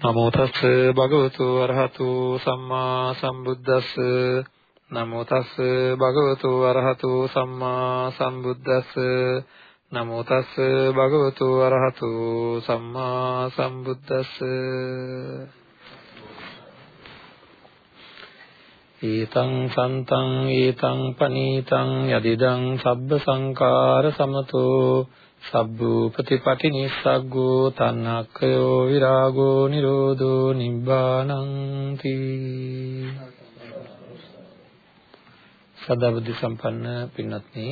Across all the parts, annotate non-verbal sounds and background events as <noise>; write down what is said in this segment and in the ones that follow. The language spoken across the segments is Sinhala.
නමෝ තස් භගවතු අරහතු සම්මා සම්බුද්දස්ස. නමෝ තස් භගවතු අරහතු සම්මා සම්බුද්දස්ස. නමෝ තස් භගවතු අරහතු සම්මා සම්බුද්දස්ස. ඊතං සන්තං ඊතං පනීතං යදිදං සබ්බ සංකාර සමතෝ සබ්බූපතිපටි නිස්සග්ගෝ තණ්හක්ඛයෝ විරාගෝ නිරෝධෝ නිබ්බානං සදාබුද්ධ සම්පන්න පින්වත්නි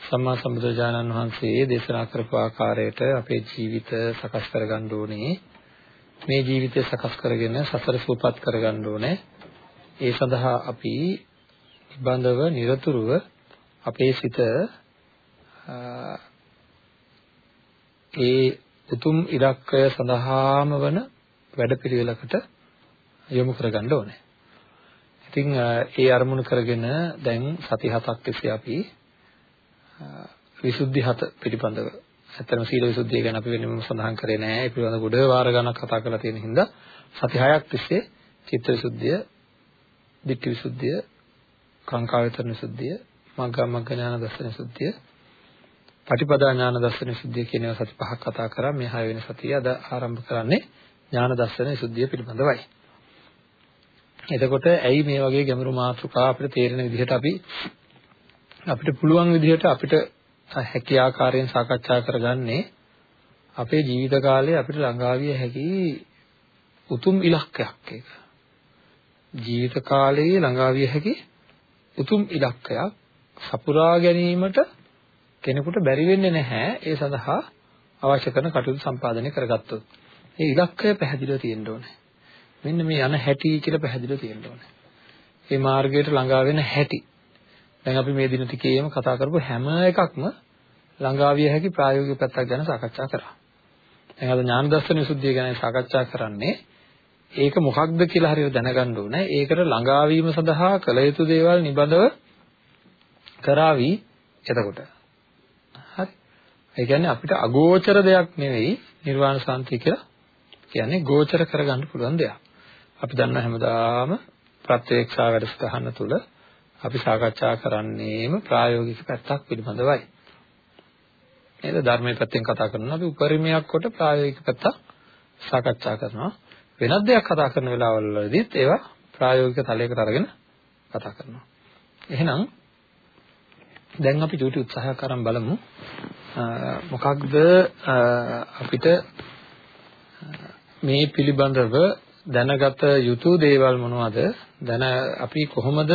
සම්මා සම්බුදුජානන් වහන්සේ දේශනා කරපු ආකාරයට අපේ ජීවිත සකස් කරගන්න ඕනේ. මේ ජීවිතය සකස් කරගෙන සසර සූපත් කරගන්න ඕනේ. ඒ සඳහා අපි නිබඳව নিরතුරුව අපේ සිත ඒ උතුම් ඉලක්කය සඳහාම වන වැඩපිළිවෙලකට යොමු කරගන්න ඕනේ. ඉතින් ඒ අරමුණු කරගෙන දැන් සති හතක් තිස්සේ අපි විසුද්ධි හත පිළිබඳව ඇත්තටම සීල විසුද්ධිය ගැන අපි වෙනම සඳහන් කරේ නෑ. ඒ පිළිබඳව ගොඩ වාර ගණක් කතා කරලා තියෙන හින්දා සති හයක් තිස්සේ චිත්ත විසුද්ධිය, ditthi විසුද්ධිය, කාංකා වේතරණ විසුද්ධිය, මග්ගා මග්ග ඥාන දර්ශන විසුද්ධිය පටිපදා ඥාන දර්ශන විසුද්ධිය කියන ඒවා සති පහක් කතා කරා මේ හය වෙනි සතිය අද ආරම්භ කරන්නේ ඥාන දර්ශන විසුද්ධිය පිළිබඳවයි. එතකොට ඇයි මේ වගේ ගැඹුරු මාතෘකා අපිට තේරෙන විදිහට අපි අපිට පුළුවන් විදිහට අපිට හැකි ආකාරයෙන් සාකච්ඡා කරගන්නේ අපේ ජීවිත කාලේ අපිට ළඟාවිය හැකි උතුම් ඉලක්කයක් ඒක. ජීවිත කාලයේ ළඟාවිය හැකි උතුම් ඉලක්කයක් සපුරා ගැනීමට කෙනෙකුට බැරි වෙන්නේ නැහැ ඒ සඳහා අවශ්‍ය කරන කටයුතු සම්පාදනය කරගත්තොත්. ඒ ඉලක්කය පැහැදිලිව තියෙන්න ඕනේ. මෙන්න මේ යන හැටි කියලා පැහැදිලිව තියෙන්න ඕනේ. මේ මාර්ගයට ළඟා වෙන හැටි. දැන් අපි මේ දින ටිකේම කතා කරපු හැම එකක්ම ළඟා විය හැකි ප්‍රායෝගික පැත්තක් ගැන සාකච්ඡා කරා. දැන් අද ඥාන දර්ශන විසුද්ධිය ගැන සාකච්ඡා කරන්නේ ඒක මොකක්ද කියලා හරියට දැනගන්න ඕනේ. ඒකට ළඟා වීම සඳහා කළ යුතු දේවල් නිබඳව කරાવી එතකොට ඒ කියන්නේ අපිට අගෝචර දෙයක් නෙවෙයි නිර්වාණ සාන්තිය කියලා කියන්නේ ගෝචර කරගන්න පුළුවන් දෙයක්. අපි දන්න හැමදාම ප්‍රත්‍යක්ෂා වැඩසටහන තුළ අපි සාකච්ඡා කරන්නේම ප්‍රායෝගික පැත්තක් පිළිබඳවයි. නේද? ධර්මයේ පැත්තෙන් කතා කරනවා අපි උපරිමයක් කොට ප්‍රායෝගික පැත්ත සාකච්ඡා කරනවා. වෙනත් දෙයක් කතා කරන වෙලාවවලදීත් ඒවා ප්‍රායෝගික තලයකට අරගෙන කතා කරනවා. එහෙනම් දැන් අපි චූටි උත්සාහයක් අරන් බලමු. මොකක්ද අපිට මේ පිළිබඳව දැනගත යුතු දේවල් මොනවද? දැන අපි කොහොමද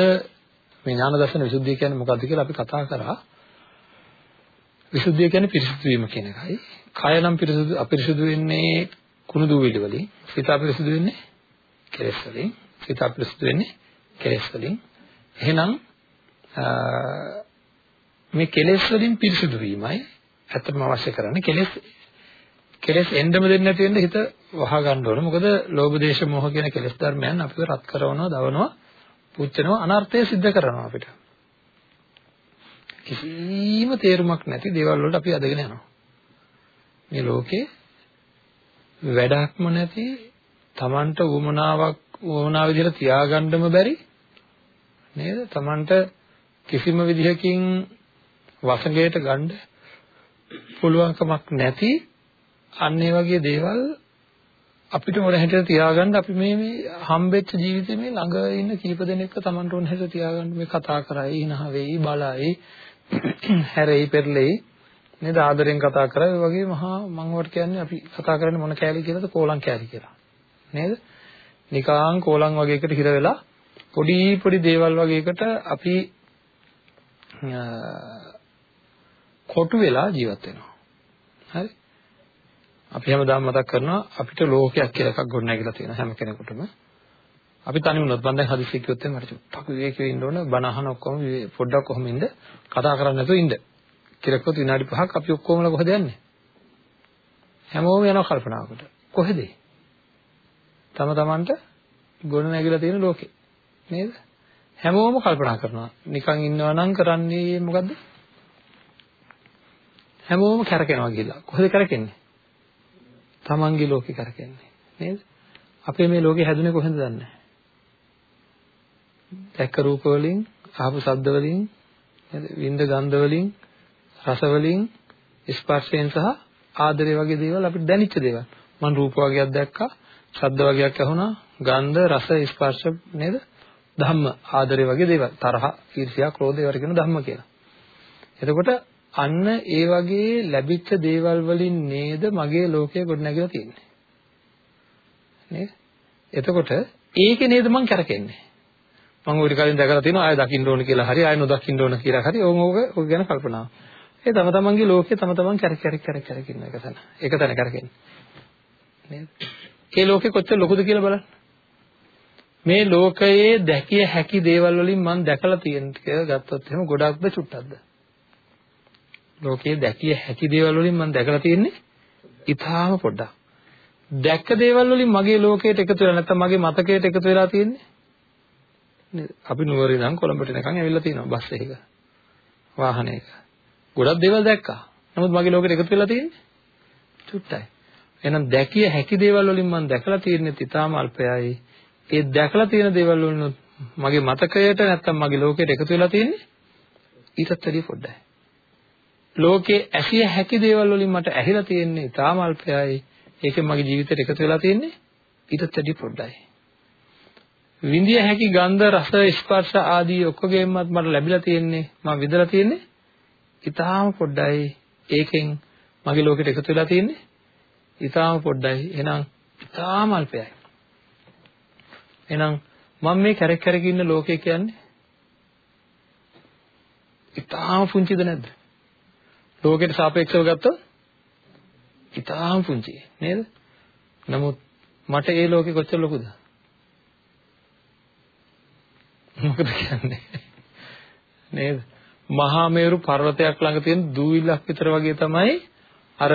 මේ ඥාන දර්ශන විසුද්ධිය කියන්නේ මොකක්ද කියලා අපි කතා කරා. විසුද්ධිය කියන්නේ පිරිසිදු වීම කියන එකයි. කය නම් පිරිසිදු අපිරිසිදු වෙන්නේ කුණු දූවිලි වලින්. සිත අපිරිසිදු වෙන්නේ කෙලෙස් වලින්. සිත අපිරිසිදු වෙන්නේ කෙලෙස් වලින්. එහෙනම් මේ කෙලෙස් වලින් පිරිසිදු වීමයි ඇත්තම අවශ්‍ය කරන්නේ කෙලෙස් කෙලෙස් එන්නම දෙන්නේ නැති වෙන්න හිත වහ ගන්න ඕන. මොකද ලෝභ දේශ මොහ කියන කෙලෙස් ධර්මයන් අපිව රත් කරනවා, දවනවා, පුච්චනවා, අනර්ථය සිද්ධ කරනවා අපිට. කිසිම තේරුමක් නැති දේවල් වලට අපි අදගෙන යනවා. මේ ලෝකේ වැඩක්ම නැති Tamanට උවමනාවක් උවමනා විදිහට තියාගන්නම බැරි නේද? Tamanට කිසිම විදිහකින් වසඟයට ගන්න පුළුවන්කමක් නැති අන්න ඒ වගේ දේවල් අපිට මොන හැටියට තියාගන්න අපි මේ මේ හම්බෙච්ච ජීවිතේ මේ ළඟ ඉන්න කීප දෙනෙක්ව Tamanට ඕන හැටියට තියාගන්න මේ කතා කරයි ඉනහ වෙයි බලයි <clears throat> හැරෙයි පෙරලෙයි නේද? ආදරෙන් කතා කරා ඒ වගේ මහා මම වට කියන්නේ අපි කතා කරන්නේ මොන කෑලි කියලාද? කෝලං කෑලි කියලා. නේද? නිකාං කෝලං වගේ එකට හිර වෙලා පොඩි පොඩි දේවල් වගේ එකට අපි කොටු වෙලා ජීවත් වෙනවා. හරි? අපි හැමදාම මතක් කරනවා අපිට ලෝකයක් කියලා එකක් ගොඩනැගිලා තියෙන හැම කෙනෙකුටම. අපි තනි වුණොත් මම දැන් හදිස්සිය කිව්වොත් මට චුට්ටක් විවේකීව ඉන්න ඕන බණ අහන ඔක්කොම පොඩ්ඩක් කොහොම ඉන්න කතා කරන්නේ නැතුව ඉන්න. කියලා කිව්වොත් විනාඩි 5ක් අපි ඔක්කොමලා කොහෙද යන්නේ? හැමෝම යනවා කල්පනාවකට. කොහෙද? තම තමන්ට ගොඩ නැගිලා තියෙන ලෝකේ. නේද? හැමෝම කල්පනා කරනවා. නිකන් ඉන්නවා නම් කරන්නේ මොකද්ද? හැමෝම කරකිනවා කියලා. කොහෙද කරකින්නේ? තමන්ගේ ලෝකේ කරකින්නේ. නේද? අපේ මේ ලෝකේ හැදුනේ කොහෙන්ද දන්නේ? දැක්ක රූප වලින් අහපු ශබ්ද වලින් නේද? විඳ ගන්ධ වලින් රස වලින් ස්පර්ශයෙන් සහ ආදරය වගේ දේවල් අපිට දැනෙච්ච දේවල්. මම රූප වගේක් දැක්කා ශබ්ද වගේක් ඇහුණා ගන්ධ රස ස්පර්ශ නේද? ධම්ම ආදරය වගේ දේවල්. තරහ ඊර්ෂ්‍යා ක්‍රෝධය වගේ කියන ධම්ම කියලා. එතකොට අන්න ඒ වගේ ලැබිච්ච දේවල් වලින් නේද මගේ ලෝකය ගොඩනැගිලා තියෙන්නේ නේද එතකොට ඒකේ නේද මං කරකෙන්නේ මම ওই කලින් දැකලා තියෙනවා ආය දකින්න ඕන කියලා හරි ආය නොදකින්න ඕන කියලා හරි ඕම ඕක ඔක ගැන කල්පනා. ඒ තම තමන්ගේ ලෝකේ තම තමන් කැරක් කැරක් කැරක් කැරක් ඉන්න එක තන. ඒක තන කරගෙන. නේද? ඒ ලෝකේ කොච්චර ලොකුද කියලා බලන්න. මේ ලෝකයේ දැකිය හැකි දේවල් වලින් මම දැකලා තියෙන කියලා ගත්තොත් එහෙම ගොඩක්ද චුට්ටක්ද? ලෝකයේ දැකිය හැකි දේවල් වලින් මම දැකලා තියෙන්නේ ඊටාම පොඩ්ඩක්. දැක්ක දේවල් වලින් මගේ ලෝකයට එකතු වෙලා නැත්නම් මගේ මතකයට එකතු වෙලා තියෙන්නේ නේද? අපි නුවරේ ඉඳන් කොළඹට එනකන් ඇවිල්ලා තියෙනවා බස් එකක. වාහනයක. ගොඩක් දේවල් දැක්කා. නමුත් මගේ ලෝකෙට එකතු වෙලා තියෙන්නේ චුට්ටයි. එහෙනම් දැකිය හැකි දේවල් වලින් මම දැකලා තියෙන්නේ ඉතාම අල්පයයි. ඒ දැකලා තියෙන දේවල් වලින් මගේ මතකයට නැත්තම් මගේ ලෝකෙට එකතු වෙලා තියෙන්නේ ඊටත් වැඩිය පොඩ්ඩයි. ලෝකේ ඇසිය හැකි දේවල් වලින් මට ඇහිලා තියෙන්නේ ඉතාම අල්පයයි. ඒකෙන් මගේ ජීවිතේට එකතු වෙලා තියෙන්නේ ඊටත් වැඩිය පොඩ්ඩයි. විඳිය හැකි ගන්ධ රස ස්පර්ශ ආදී ඔක්කොගෙමත් මට ලැබිලා තියෙන්නේ මම විඳලා තියෙන්නේ ඊටාම පොඩ්ඩයි ඒකෙන් මගේ ලෝකෙට එකතු වෙලා තියෙන්නේ ඊටාම පොඩ්ඩයි එහෙනම් ඊටාම අල්පයයි එහෙනම් මම මේ කැරක් කැරක ඉන්න ලෝකය කියන්නේ ඊටාම පුංචිද නැද්ද ලෝකෙට සාපේක්ෂව ගත්තොත් ඊටාම පුංචි නේද? නමුත් මට ඒ ලෝකෙ කොච්චර ලොකුද? මොකද කියන්නේ? නේද? මහා මේරු පර්වතයක් ළඟ තියෙන දූවිල්ලක් විතර වගේ තමයි අර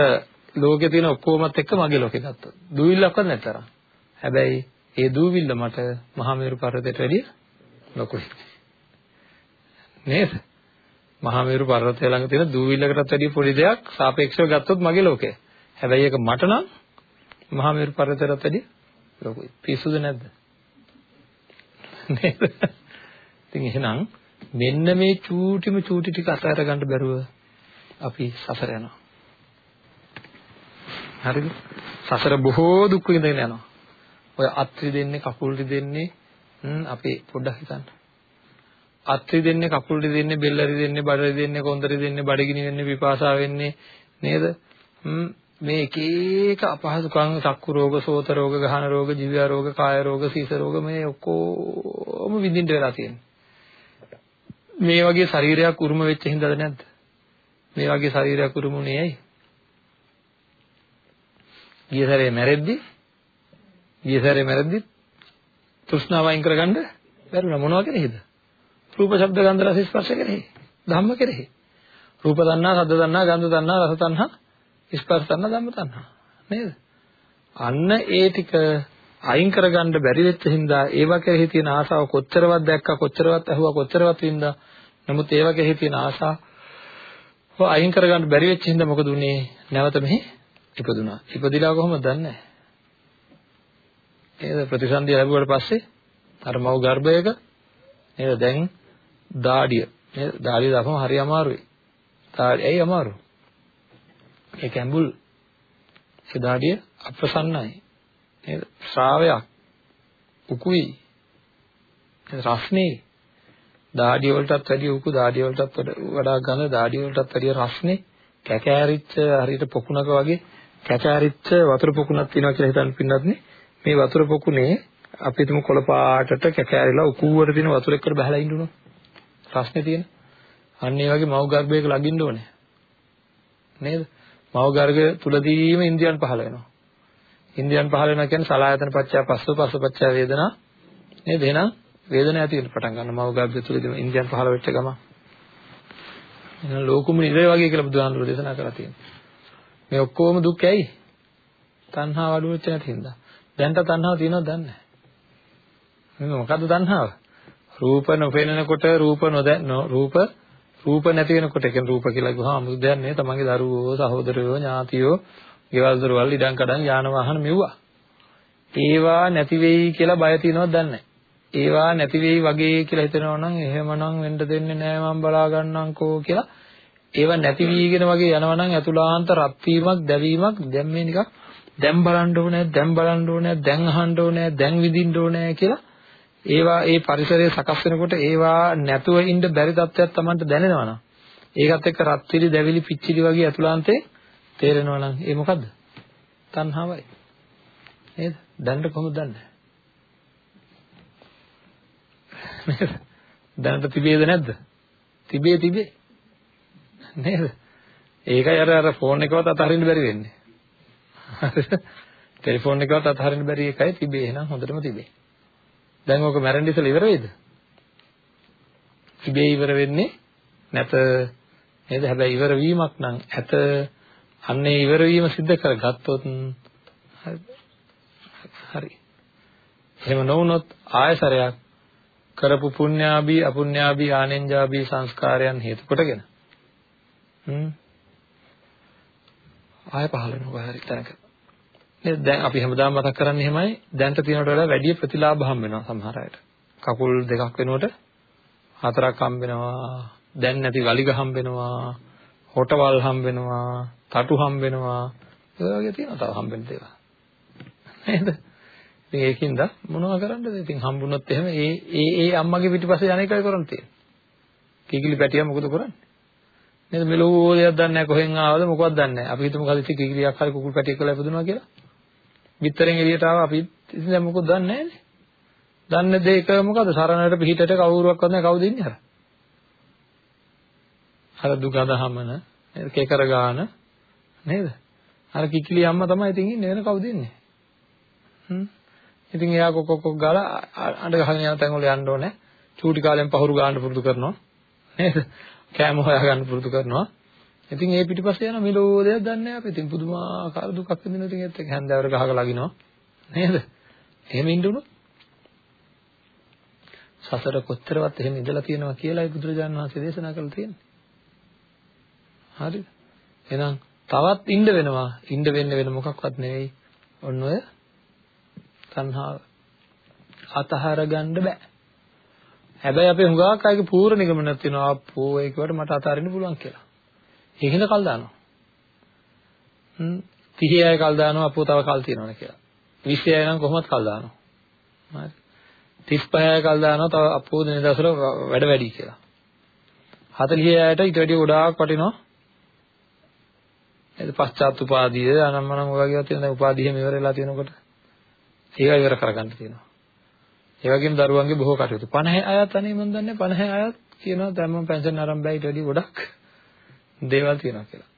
ලෝකේ තියෙන ඔක්කොමත් එක්ක මගේ ලෝකේ ගත්තොත්. දූවිල්ලක්වත් නැතරම් හැබැයි ඒ දූවිල්ල මට මහා මේරු පර්වතයට වැඩිය ලොකුයි. නේද? මහා මේරු පර්වතය ළඟ තියෙන දූවිල්ලකටත් වැඩිය පොඩි දෙයක් සාපේක්ෂව ගත්තොත් මගේ ලෝකය හැබැයි ඒක මට නම් මහා මේරු පර්වතයටත් වැඩිය ලොකුයි පිස්සුද නැද්ද නේද ඉතින් එහෙනම් මෙන්න මේ චූටිම චූටි ටික අතහැර ගන්න බැරුව අපි සසර යනවා. හරිද? සසර බොහෝ දුක් විඳගෙන යනවා. ඔය අත්‍රි දෙන්නේ කකුල් දෙන්නේ අපි පොඩ්ඩක් හිතන්න. අත්‍රි දෙන්නේ කකුල් දෙන්නේ බෙල්ලරි දෙන්නේ බඩරි දෙන්නේ කොන්දරි දෙන්නේ බඩගිනි වෙන්නේ විපාසා වෙන්නේ නේද? මේ එක එක අපහසුකම් සක්කු රෝග, සෝත රෝග, ගහන රෝග, ජීව රෝග, කාය රෝග, සීස රෝග මේ ඔක්කොම විඳින්න වෙලා තියෙනවා. මේ වගේ ශරීරයක් උරුම වෙච්ච හින්දාද නැද්ද? මේ වගේ ශරීරයක් උරුමුනේ ඇයි? ගිය සැරේ මැරෙද්දි ගිය සැරේ මැරෙද්දි තෘෂ්ණාව අයින් කරගන්න බැරුණා මොනවා කෙරෙහිද? රූප, ශබ්ද, ගන්ධ, රස, ස්පර්ශ කෙරෙහි. ධම්ම කෙරෙහි. රූප තණ්හා, ශබ්ද තණ්හා, ගන්ධ තණ්හා, රස තණ්හා, ස්පර්ශ තණ්හා, ධම්ම තණ්හා. නේද? අන්න ඒ ටික අයින් කරගන්න බැරි වෙච්ච හින්දා ඒවා කෙරෙහි තියෙන ආසාව කොච්චරවත් දැක්කා කොච්චරවත් ඇහුවා කොච්චරවත් වින්දා නමුත් ඒවා කෙරෙහි තියෙන ආසාව අයින් කරගන්න බැරි වෙච්ච හින්දා මොකද උනේ නැවත මෙහි ඉපදුනා ඉපදිලා කොහොමද දන්නේ නේද ප්‍රතිසන්දිය ලැබුවට පස්සේ අර මව් ගර්භයක නේද දැන් දාඩිය. නේද දාඩිය දාපම හරි අමාරුයි. දාඩිය ඇයි අමාරු? ඒක ඇඹුල්. ඒ දාඩිය අප්‍රසන්නයි. නේද? ශ්‍රාවයක්. උකුයි. රස්නේ. දාඩිය වලටත් වැඩිය උකු දාඩිය වලටත් වඩා ගඳ දාඩිය වලටත් වැඩිය රස්නේ. කැකෑරිච්ච හරියට පොකුණක වගේ කැකෑරිච්ච වතුර පොකුණක් තියෙනවා කියලා හිතන්න පින්නත් මේ වතුර පොකුණේ අපි හිතමු කොළ පාටට කැකෑරිලා උකුවට තියෙන වතුර එක්ක බහලා ඉන්නුනොත් රස්නේ තියෙන අන්න ඒ වගේ මව් ගර්භයක ලඟින්න ඕනේ නේද මව් ගර්භය තුලදීම ඉන්ද්‍රියන් පහළ වෙනවා ඉන්ද්‍රියන් පහළ වෙනවා කියන්නේ සලායතන පත්‍ය පස්සෝ පස්ස පත්‍ය වේදනා නේද? එහෙනම් වේදනාව ඇති වෙන්න පටන් ගන්නවා. මව ගර්භය තුලදී ඉන්දියන් පහළ වෙච්ච ගමන්. එහෙනම් ලෝකුම නිරය වගේ කියලා බුදුහාමුදුරුවෝ දේශනා කරලා තියෙනවා. මේ ඔක්කොම දුක් ඇයි? තණ්හාව අඩු වෙච්ච නැති හින්දා. දැන්ට තණ්හාව තියෙනවද දන්නේ නැහැ. මොකද්ද තණ්හාව? රූප නොපෙනෙනකොට රූප නොදැන රූප රූප නැති වෙනකොට ඒ කියන්නේ රූප කියලා කිව්වහම 아무ත් දෙයක් නෑ තමන්ගේ දරුවෝ සහෝදරයෝ ඥාතියෝ ගෙවල් දොරවල් ඉඩම් කඩම් යාන වාහන මෙව්වා. ඒවා නැති වෙයි කියලා බය තියනවද දන්නේ ඒවා නැති වෙයි වගේ කියලා හිතනවා නම් එහෙමනම් වෙන්න දෙන්නේ නෑ මම බලා ගන්නම්කෝ කියලා. ඒවා නැති වීගෙන වගේ යනවා නම් අතුලාන්ත රත් වීමක් දැවීමක් දැන් මේ නිකන් දැන් බලන්න ඕනේ දැන් බලන්න ඕනේ දැන් අහන්න ඕනේ දැන් විඳින්න ඕනේ කියලා ඒවා ඒ පරිසරය සකස් වෙනකොට ඒවා නැතුව ඉන්න බැරි තත්ත්වයක් Tamanට දැනෙනවා නම් ඒකත් එක්ක රත්විලි දැවිලි පිච්චිලි වගේ අතුලාන්තේ තේරෙනවා නම් ඒ මොකද්ද? තණ්හාවයි. නේද? දැනට කොහොමද දන්නේ? නේද? දැනට තිබේද නැද්ද? තිබේ තිබේ. නේද? ඒකයි අර අර ෆෝන් එකවත් අතහරින්න බැරි වෙන්නේ. හරිද? <laughs> ටෙලිෆෝන් එකවත් අතහරින්න බැරි එකයි තිබේ. එහෙනම් හොඳටම තිබේ. දැන් ඕක මැරෙන්න ඉස්සෙල්ලා ඉවර වෙයිද? ඉබේ ඉවර වෙන්නේ නැත නේද? හැබැයි ඉවර වීමක් නම් ඇත. අන්නේ ඉවර වීම සිද්ධ කරගත්තොත් හරි. එහෙම නොවුනොත් ආයසරයක් කරපු පුණ්‍යාභී අපුණ්‍යාභී ආනෙන්ජාභී සංස්කාරයන් හේතු කොටගෙන හ්ම් ආය පහළ වෙනවා හරි තැනක. නේද? දැන් අපි හැමදාම මතක් කරන්නේ එහෙමයි. දැන්ට තියෙනවට වඩා වැඩි ප්‍රතිලාභ හම්බ වෙනවා සමහර අයට. කකුල් දෙකක් වෙනකොට හතරක් හම්බ වෙනවා. දැන් නැති වලිග හම්බ වෙනවා. හොටවල් හම්බ වෙනවා. තටු හම්බ වෙනවා. ඒ වගේ තියෙනවා තව හම්බෙන්න දේවල්. නේද? ඉතින් ඒකින්ද මොනවද කරන්නද? ඉතින් හම්බුනොත් එහෙම ඒ ඒ ඒ අම්මගේ පිටිපස්සේ යන එකයි කරන් තියෙන්නේ. කිකිලි පැටියා මොකද කරන්නේ? නේද? මෙලෝ දෙයක් දන්නේ නැහැ කොහෙන් ආවද මොකවත් දන්නේ නැහැ. අපි හිතමු කලින් කිකිලියක් හරි කුකුල් පැටියෙක් කියලා ඉපදුනා කියලා. බිත්තරෙන් එළියට ආව අපි ඉතින් දැන් මොකද දන්නේ නැහැනේ. දන්නේ දෙයක මොකද සරණට පිටිට කවුරුවක්වත් නැහැ කවුද ඉන්නේ අර? අර දුගඳ හමන, කේකර ගාන නේද? අර කිකිලි අම්මා තමයි ඉතින් ඉන්නේ වෙන කවුද ඉන්නේ? හ්ම්. ඉතින් එයා කොක් කොක් ගාලා අඬ ගහගෙන යන තැන් වල යන්න ඕනේ. චූටි කාලෙන් පහුරු ගන්න පුරුදු කරනවා. නේද? කෑම හොයා ගන්න පුරුදු කරනවා. ඉතින් ඒ පිටිපස්සේ යන මෙලෝ දෙයක් දන්නේ නැහැ අපි. ඉතින් පුදුමාකාර දුකක් විඳිනවා ඉතින් ඒත් එක්ක හැන්දෑවර ගහක ලගිනවා. නේද? එහෙම ඉන්න උනොත් සසර කොච්චරවත් එහෙම ඉඳලා තියෙනවා කියලායි බුදුරජාණන් වහන්සේ දේශනා කරලා තියෙන්නේ. හරිද? එහෙනම් තවත් ඉන්න වෙනවා. ඉන්න වෙන්න වෙන මොකක්වත් නෙවෙයි. ඔන්න ඔය තණ්හාව. අතහර ගන්න බෑ. හැබැයි අපේ හුඟක් අයගේ පූර්ණ නිගමනක් තියෙනවා. අපෝ ඒකට මට අතහරින්න පුළුවන් කියලා. ඒකින්ද කල් දානවා. හ්ම් 30 අය කල් දානවා අපෝ තව කල් තියනවනේ කියලා. 20 අය නම් කොහොමද කල් දානවා. හරි. 35 අය කල් දානවා තව අපෝ දින දවසවල වැඩ වැඩි කියලා. 40 අයට ඊට වැඩිය ගොඩාක් වටිනවා. එද පශ්චාත් උපාධිය අනම්මනම් ඔය වගේ තියෙන දැන් උපාධියම ඉවර වෙලා තියෙනකොට ඒවා ඉවර කරගන්න තියෙනවා. ඒ වගේම දරුවන්ගේ බොහෝ කටයුතු 50 අයත් අනේ මන් දන්නේ 50 අයත් කියනවා දැන් මම පෙන්ෂන් ආරම්භ බෑ ඊට වැඩිය ගොඩක් දේවල් තියෙනවා කියලා.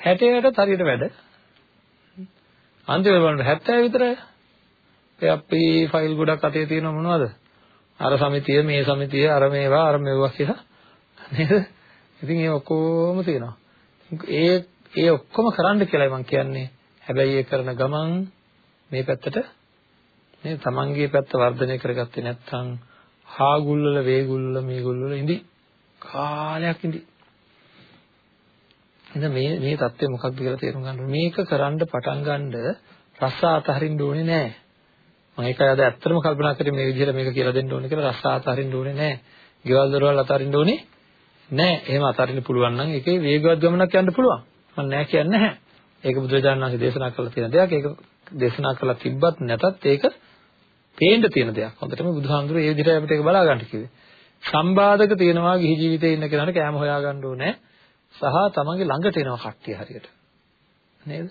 60ටත් හරියට වැඩ. අන්තිමට බලන්න 70 විතරයි. ඒ අපි ෆයිල් ගොඩක් අතේ තියෙනව මොනවද? අර සමිතිය, මේ සමිතිය, අර මේවා, අර මේවා කියලා නේද? ඉතින් ඒ ඔක්කොම තියෙනවා. ඒ ඒ ඔක්කොම කරන්න කියලායි මම කියන්නේ. හැබැයි ඒ කරන ගමන් මේ පැත්තට මේ තමන්ගේ පැත්ත වර්ධනය කරගත්තේ නැත්නම් හාගුල්වල වේගුල්වල මේගුල්වල ඉඳි කාලයක් ඉඳි එහෙනම් මේ මේ தත්ත්වය මොකක්ද කියලා තේරුම් ගන්න ඕනේ. මේක කරන්න පටන් ගන්නද රස අතහරින්න ඕනේ නැහැ. මම ඒක අද ඇත්තටම කල්පනා කරේ මේ විදිහට මේක කියලා දෙන්න ඕනේ කියලා රස අතහරින්න ඕනේ නැහැ. ගෙවල් දොරවල් අතහරින්න ඕනේ නැහැ. එහෙම අතහරින්න පුළුවන් නම් ඒකේ වේගවත් ගමනක් යන්න පුළුවන්. මම නැහැ කියන්නේ නැහැ. ඒක බුදුරජාණන් වහන්සේ දේශනා කරලා තියෙන දෙයක්. ඒක දේශනා කරලා තිබ්බත් නැතත් ඒක පේන්න තියෙන දෙයක්. හොඳටම බුදුහාමුදුරුවෝ ඒ විදිහට අපිට ඒක බලා ගන්න කිව්වේ. සම්බාධක තියෙනවා ගිහි ජීවිතේ ඉන්න කෙනාට කෑම හොයා ගන්න ඕනේ. සහ තමන්ගේ ළඟට එනවා කට්ටිය හරියට. නේද?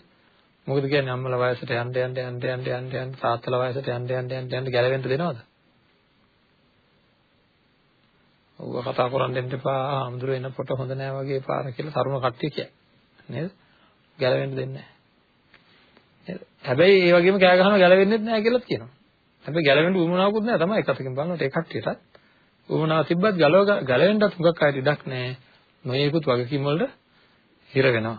මොකද කියන්නේ අම්මලා වයසට යන්න යන්න යන්න යන්න යන්න යන්න තාත්තලා වයසට යන්න යන්න යන්න යන්න ගැලවෙන්න දෙනවද? ඔව්ව කතා කරන් දෙන්න එපා. අමුදුර එනකොට හොඳ නෑ වගේ පාර කියලා තරුණ කට්ටිය කියයි. නේද? ගැලවෙන්න දෙන්නේ නෑ. හැබැයි ඒ වගේම කෑ ගහනවා ගැලවෙන්නෙත් නෑ කියලාත් කියනවා. හැබැයි ගැලවෙන්න උවමනාවකුත් නැහැ තමයි එක අතකින් බලනකොට ඒ කට්ටියටත් උවමනාව තිබ්බත් ගලව ගැලවෙන්නත් හුඟක් අයට ඉඩක් නැහැ. නොයේකුත් වගකීම් වලට හිර වෙනවා.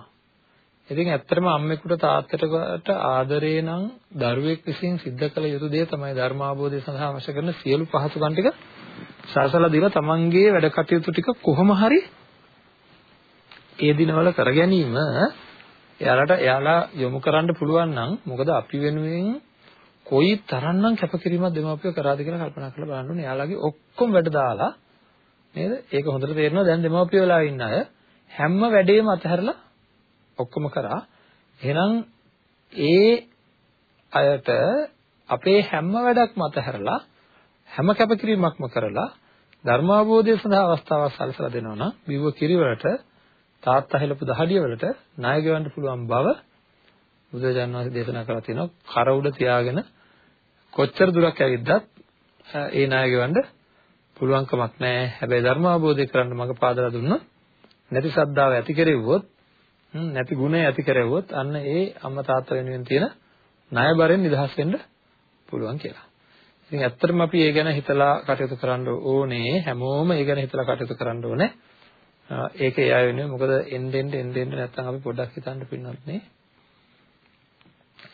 ඉතින් ඇත්තටම අම්මෙකුට තාත්තට ආදරේ නම් දරුවෙක් විසින් සිද්ධ කළ යුතු දේ තමයි ධර්මාභෝධය සඳහා අවශ්‍ය කරන සියලු පහසුකම් ටික සාසලා දීලා තමන්ගේ වැඩ කටයුතු ටික කොහොම හරි ඒ දිනවල කර ගැනීම එයාලට එයාලා යොමු කරන්න පුළුවන් නම් මොකද අපි වෙනුවෙන් කොයි තරම්නම් කැපකිරීමක් දෙමාපියෝ කරාද කියලා කල්පනා කරලා බලන්න ඕනේ. එයාලගේ ඔක්කොම වැඩ දාලා නේද? ඒක හොඳට තේරෙනවා දැන් දෙමාපියෝ වෙලා ඉන්න අය හැම වැඩේම අතහැරලා ඔක්කොම කරා. එහෙනම් ඒ අයට අපේ හැම වැඩක්ම අතහැරලා හැම කැපකිරීමක්ම කරලා ධර්මාභෝධය සඳහා අවස්ථාවක් සැලසලා දෙනවා නම් බිව්ව කිරිවලට තාත්තා හෙලපු දහඩිය වලට ණය ගෙවන්න පුළුවන් බව බුදුරජාණන් වහන්සේ දේශනා කරලා තියෙනවා කර උඩ තියාගෙන කොච්චර දුරක් ඇවිද්දත් ඒ ණය ගෙවන්න පුළුවන් කමක් නැහැ හැබැයි ධර්මාභෝධය කරන්න මඟ පාදලා දුන්නොත් නැති ශ්‍රද්ධාව ඇති කෙරෙව්වොත් නැති ගුණය ඇති කෙරෙව්වොත් අන්න ඒ අම්මා තාත්තා වෙනුවෙන් තියෙන ණය බරෙන් නිදහස් වෙන්න පුළුවන් කියලා. ඉතින් ඇත්තටම අපි ඒ ගැන හිතලා කටයුතු කරන්න ඕනේ හැමෝම ඒ ගැන හිතලා කටයුතු කරන්න ඕනේ. ඒක ඒ අය වෙනුවෙන් මොකද එන්නෙන් එන්නෙන් නැත්තම් අපි පොඩ්ඩක් හිතන්න පින්නත් නේ.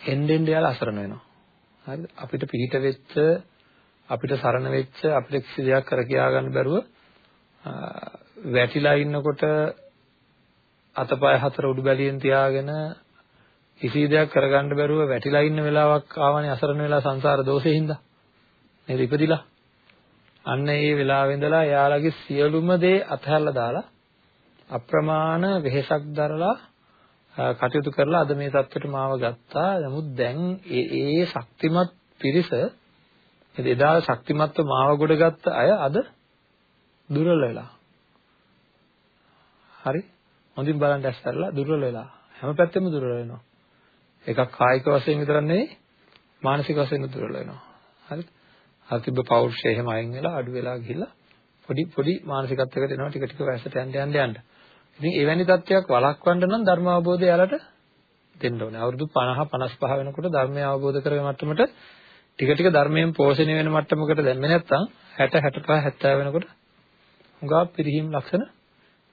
එන්නෙන් යාලා අසරණ වෙනවා. හරිද? අපිට පිළිහිට වෙච්ච අපිට සරණ වෙච්ච අපිට කිසි දෙයක් කර කියා ගන්න බැරුව වැටිලා ඉන්නකොට අතපය හතර උඩු බැලියෙන් තියාගෙන කිසි දෙයක් කරගන්න බැරුව වැටිලා ඉන්න වෙලාවක් ආවනේ අසරණ වෙලා සංසාර දෝෂේ හින්දා. නේද ඉපදිලා. අන්න ඒ වෙලාවෙ ඉඳලා එයාලගේ සියලුම දේ අතහැරලා දාලා අප්‍රමාණ වෙහෙසක් දරලා කටයුතු කරලා අද මේ தත්ත්වයට මාව ගත්තා. නමුත් දැන් ඒ ඒ ශක්තිමත් පිරිස එදා ශක්තිමත්ව මාව ගොඩ ගත්ත අය අද දුර්වල වෙලා. හරි? හොඳින් බලන්න ඇස්සරලා දුර්වල වෙලා. හැම පැත්තෙම දුර්වල වෙනවා. එකක් කායික වශයෙන් විතරක් නෙවෙයි මානසික වශයෙන් දුර්වල වෙනවා. හරිද? අර තිබ්බ පෞරුෂය එහෙම අයින් වෙලා අඩු වෙලා ගිහිල්ලා පොඩි පොඩි මානසිකත්වයකට එනවා ටික ටික වයසට යන්න යන්න යන්න. ඉතින් එවැනි තත්ත්වයක් වළක්වන්න නම් ධර්ම අවබෝධය යාලට දෙන්න ඕනේ. අවුරුදු 50 55 වෙනකොට ධර්මය අවබෝධ කරගෙන මට්ටමට ටික ටික ධර්මයෙන් පෝෂණය වෙන මට්ටමකට දැම්මේ නැත්නම් 60 65 70 වෙනකොට හුඟා පිරිහීම් ලක්ෂණ